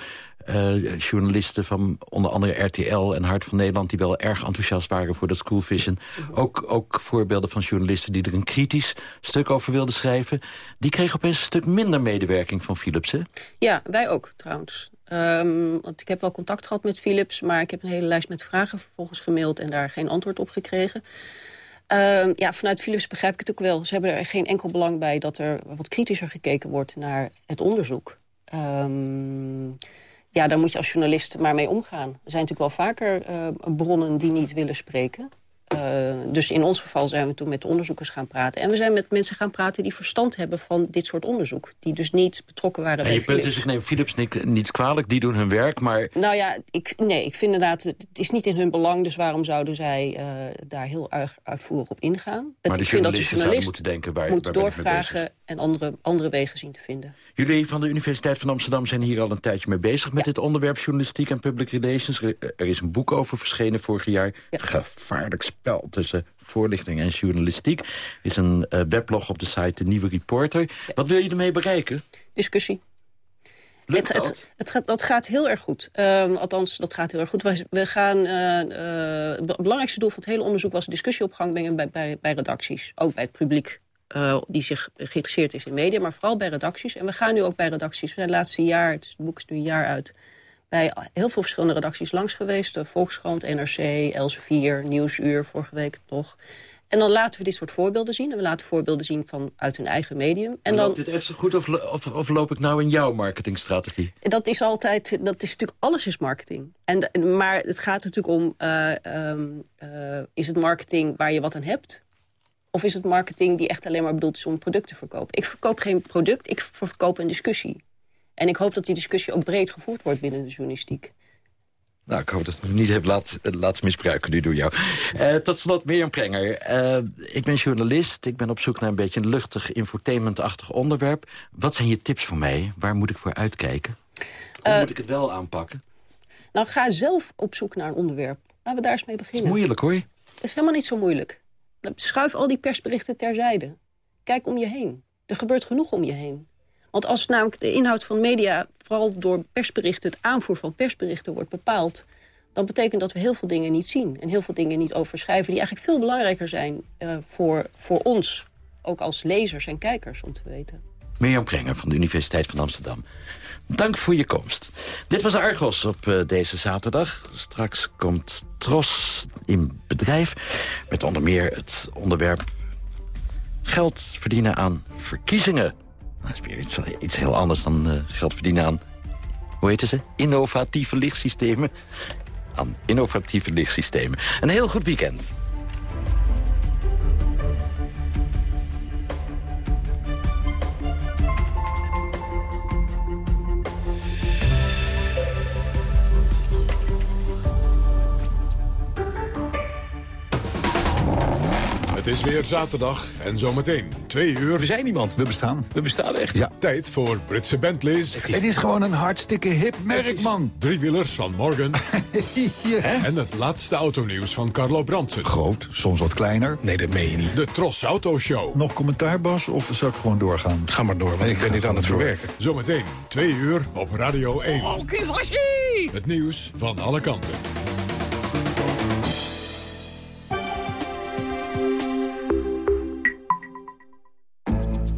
journalisten van onder andere RTL en Hart van Nederland... die wel erg enthousiast waren voor dat School Vision. Ook, ook voorbeelden van journalisten die er een kritisch stuk over wilden schrijven. Die kregen opeens een stuk minder medewerking van Philips, hè? Ja, wij ook trouwens. Um, want ik heb wel contact gehad met Philips... maar ik heb een hele lijst met vragen vervolgens gemaild... en daar geen antwoord op gekregen. Uh, ja, vanuit Philips begrijp ik het ook wel. Ze hebben er geen enkel belang bij dat er wat kritischer gekeken wordt naar het onderzoek. Um, ja, daar moet je als journalist maar mee omgaan. Er zijn natuurlijk wel vaker uh, bronnen die niet willen spreken. Uh, dus in ons geval zijn we toen met de onderzoekers gaan praten. En we zijn met mensen gaan praten die verstand hebben van dit soort onderzoek. Die dus niet betrokken waren en bij je punt is, ik neem Philips niet, niets kwalijk, die doen hun werk, maar... Nou ja, ik, nee, ik vind inderdaad, het is niet in hun belang... dus waarom zouden zij uh, daar heel erg uitvoerig op ingaan? Maar het, de journalisten zouden moeten denken... Waar, moet waar ik doorvragen en andere, andere wegen zien te vinden. Jullie van de Universiteit van Amsterdam zijn hier al een tijdje mee bezig... met dit onderwerp journalistiek en public relations. Er is een boek over verschenen vorig jaar. Gevaarlijk spel tussen voorlichting en journalistiek. Er is een uh, weblog op de site De Nieuwe Reporter. Wat wil je ermee bereiken? Discussie. Lukt het, dat? Het, het, gaat, dat gaat heel erg goed. Um, althans, dat gaat heel erg goed. We, we gaan, uh, uh, het belangrijkste doel van het hele onderzoek was discussie op gang brengen bij, bij, bij redacties. Ook bij het publiek uh, die zich geïnteresseerd is in media, maar vooral bij redacties. En we gaan nu ook bij redacties. We zijn het laatste jaar, het, is, het boek is nu een jaar uit, bij heel veel verschillende redacties langs geweest. De Volkskrant, NRC, Elsevier, Nieuwsuur, vorige week nog. En dan laten we dit soort voorbeelden zien. En we laten voorbeelden zien van uit hun eigen medium. En, En dan, loopt dit echt zo goed of, of, of loop ik nou in jouw marketingstrategie? dat is altijd, dat is natuurlijk, alles is marketing. En, maar het gaat natuurlijk om, uh, um, uh, is het marketing waar je wat aan hebt? Of is het marketing die echt alleen maar bedoeld is om een product te verkopen? Ik verkoop geen product, ik verkoop een discussie. En ik hoop dat die discussie ook breed gevoerd wordt binnen de journalistiek. Nou, ik hoop dat ik het niet heb laten, laten misbruiken nu door jou. Uh, tot slot, Mirjam Prenger. Uh, ik ben journalist. Ik ben op zoek naar een beetje een luchtig, infotainmentachtig onderwerp. Wat zijn je tips voor mij? Waar moet ik voor uitkijken? Hoe Uh, moet ik het wel aanpakken? Nou, ga zelf op zoek naar een onderwerp. Laten we daar eens mee Dat is beginnen. moeilijk, hoor. Dat is helemaal niet zo moeilijk. Schuif al die persberichten terzijde. Kijk om je heen. Er gebeurt genoeg om je heen. Want als namelijk de inhoud van media... vooral door persberichten, het aanvoer van persberichten wordt bepaald... dan betekent dat we heel veel dingen niet zien. En heel veel dingen niet overschrijven... die eigenlijk veel belangrijker zijn uh, voor, voor ons. Ook als lezers en kijkers, om te weten. Mirjam Prenger van de Universiteit van Amsterdam. Dank voor je komst. Dit was Argos op uh, deze zaterdag. Straks komt Tros in bedrijf. Met onder meer het onderwerp geld verdienen aan verkiezingen. Dat is weer iets, heel anders dan uh, geld verdienen aan... Hoe heten ze? Innovatieve lichtsystemen. Aan innovatieve lichtsystemen. Een heel goed weekend. Is weer zaterdag en zometeen twee uur. We zijn iemand. We bestaan. We bestaan echt. Ja. Tijd voor Britse Bentleys. Het is gewoon een hartstikke hip merk, man. Driewielers van Morgan. ja. En het laatste autonieuws van Carlo Brandsen. Groot, soms wat kleiner. Nee, dat meen je niet. De Tros Auto Show. Nog commentaar, Bas, of zal ik gewoon doorgaan? Ga maar door, want ik, ben niet aan het door. verwerken. Zometeen twee uur op Radio 1. Oh, Het nieuws van alle kanten.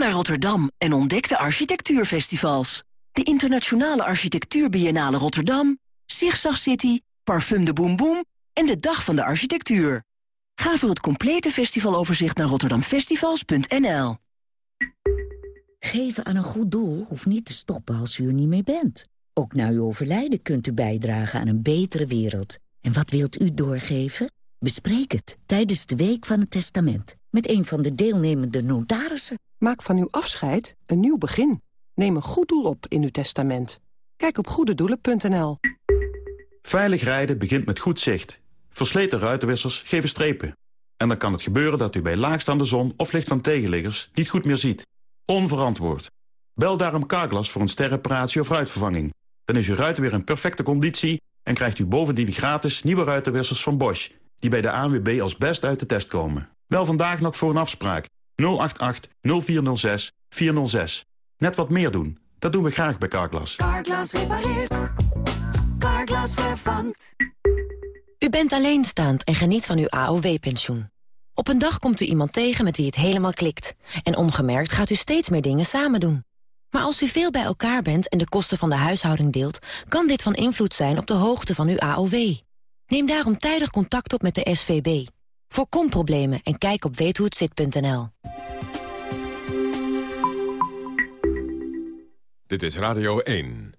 Naar Rotterdam en ontdek de architectuurfestivals. De Internationale Architectuurbiennale Rotterdam, Zigzag City, Parfum de Boom Boom en de Dag van de Architectuur. Ga voor het complete festivaloverzicht naar rotterdamfestivals.nl. Geven aan een goed doel hoeft niet te stoppen als u er niet meer bent. Ook na uw overlijden kunt u bijdragen aan een betere wereld. En wat wilt u doorgeven? Bespreek het tijdens de Week van het Testament... met een van de deelnemende notarissen. Maak van uw afscheid een nieuw begin. Neem een goed doel op in uw testament. Kijk op goededoelen.nl. Veilig rijden begint met goed zicht. Versleten ruitenwissers geven strepen. En dan kan het gebeuren dat u bij laagstaande zon of licht van tegenliggers niet goed meer ziet. Onverantwoord. Bel daarom Carglass voor een sterreparatie of ruitvervanging. Dan is uw ruit weer in perfecte conditie en krijgt u bovendien gratis nieuwe ruitenwissers van Bosch. die bij de ANWB als best uit de test komen. Wel vandaag nog voor een afspraak. 088 0406 406. Net wat meer doen. Dat doen we graag bij Carglass. Carglass repareert. Carglass vervangt. U bent alleenstaand en geniet van uw AOW-pensioen. Op een dag komt u iemand tegen met wie het helemaal klikt. En ongemerkt gaat u steeds meer dingen samen doen. Maar als u veel bij elkaar bent en de kosten van de huishouding deelt... kan dit van invloed zijn op de hoogte van uw AOW. Neem daarom tijdig contact op met de SVB. Voorkom problemen en kijk op weethohetzit.nl. Dit is Radio 1.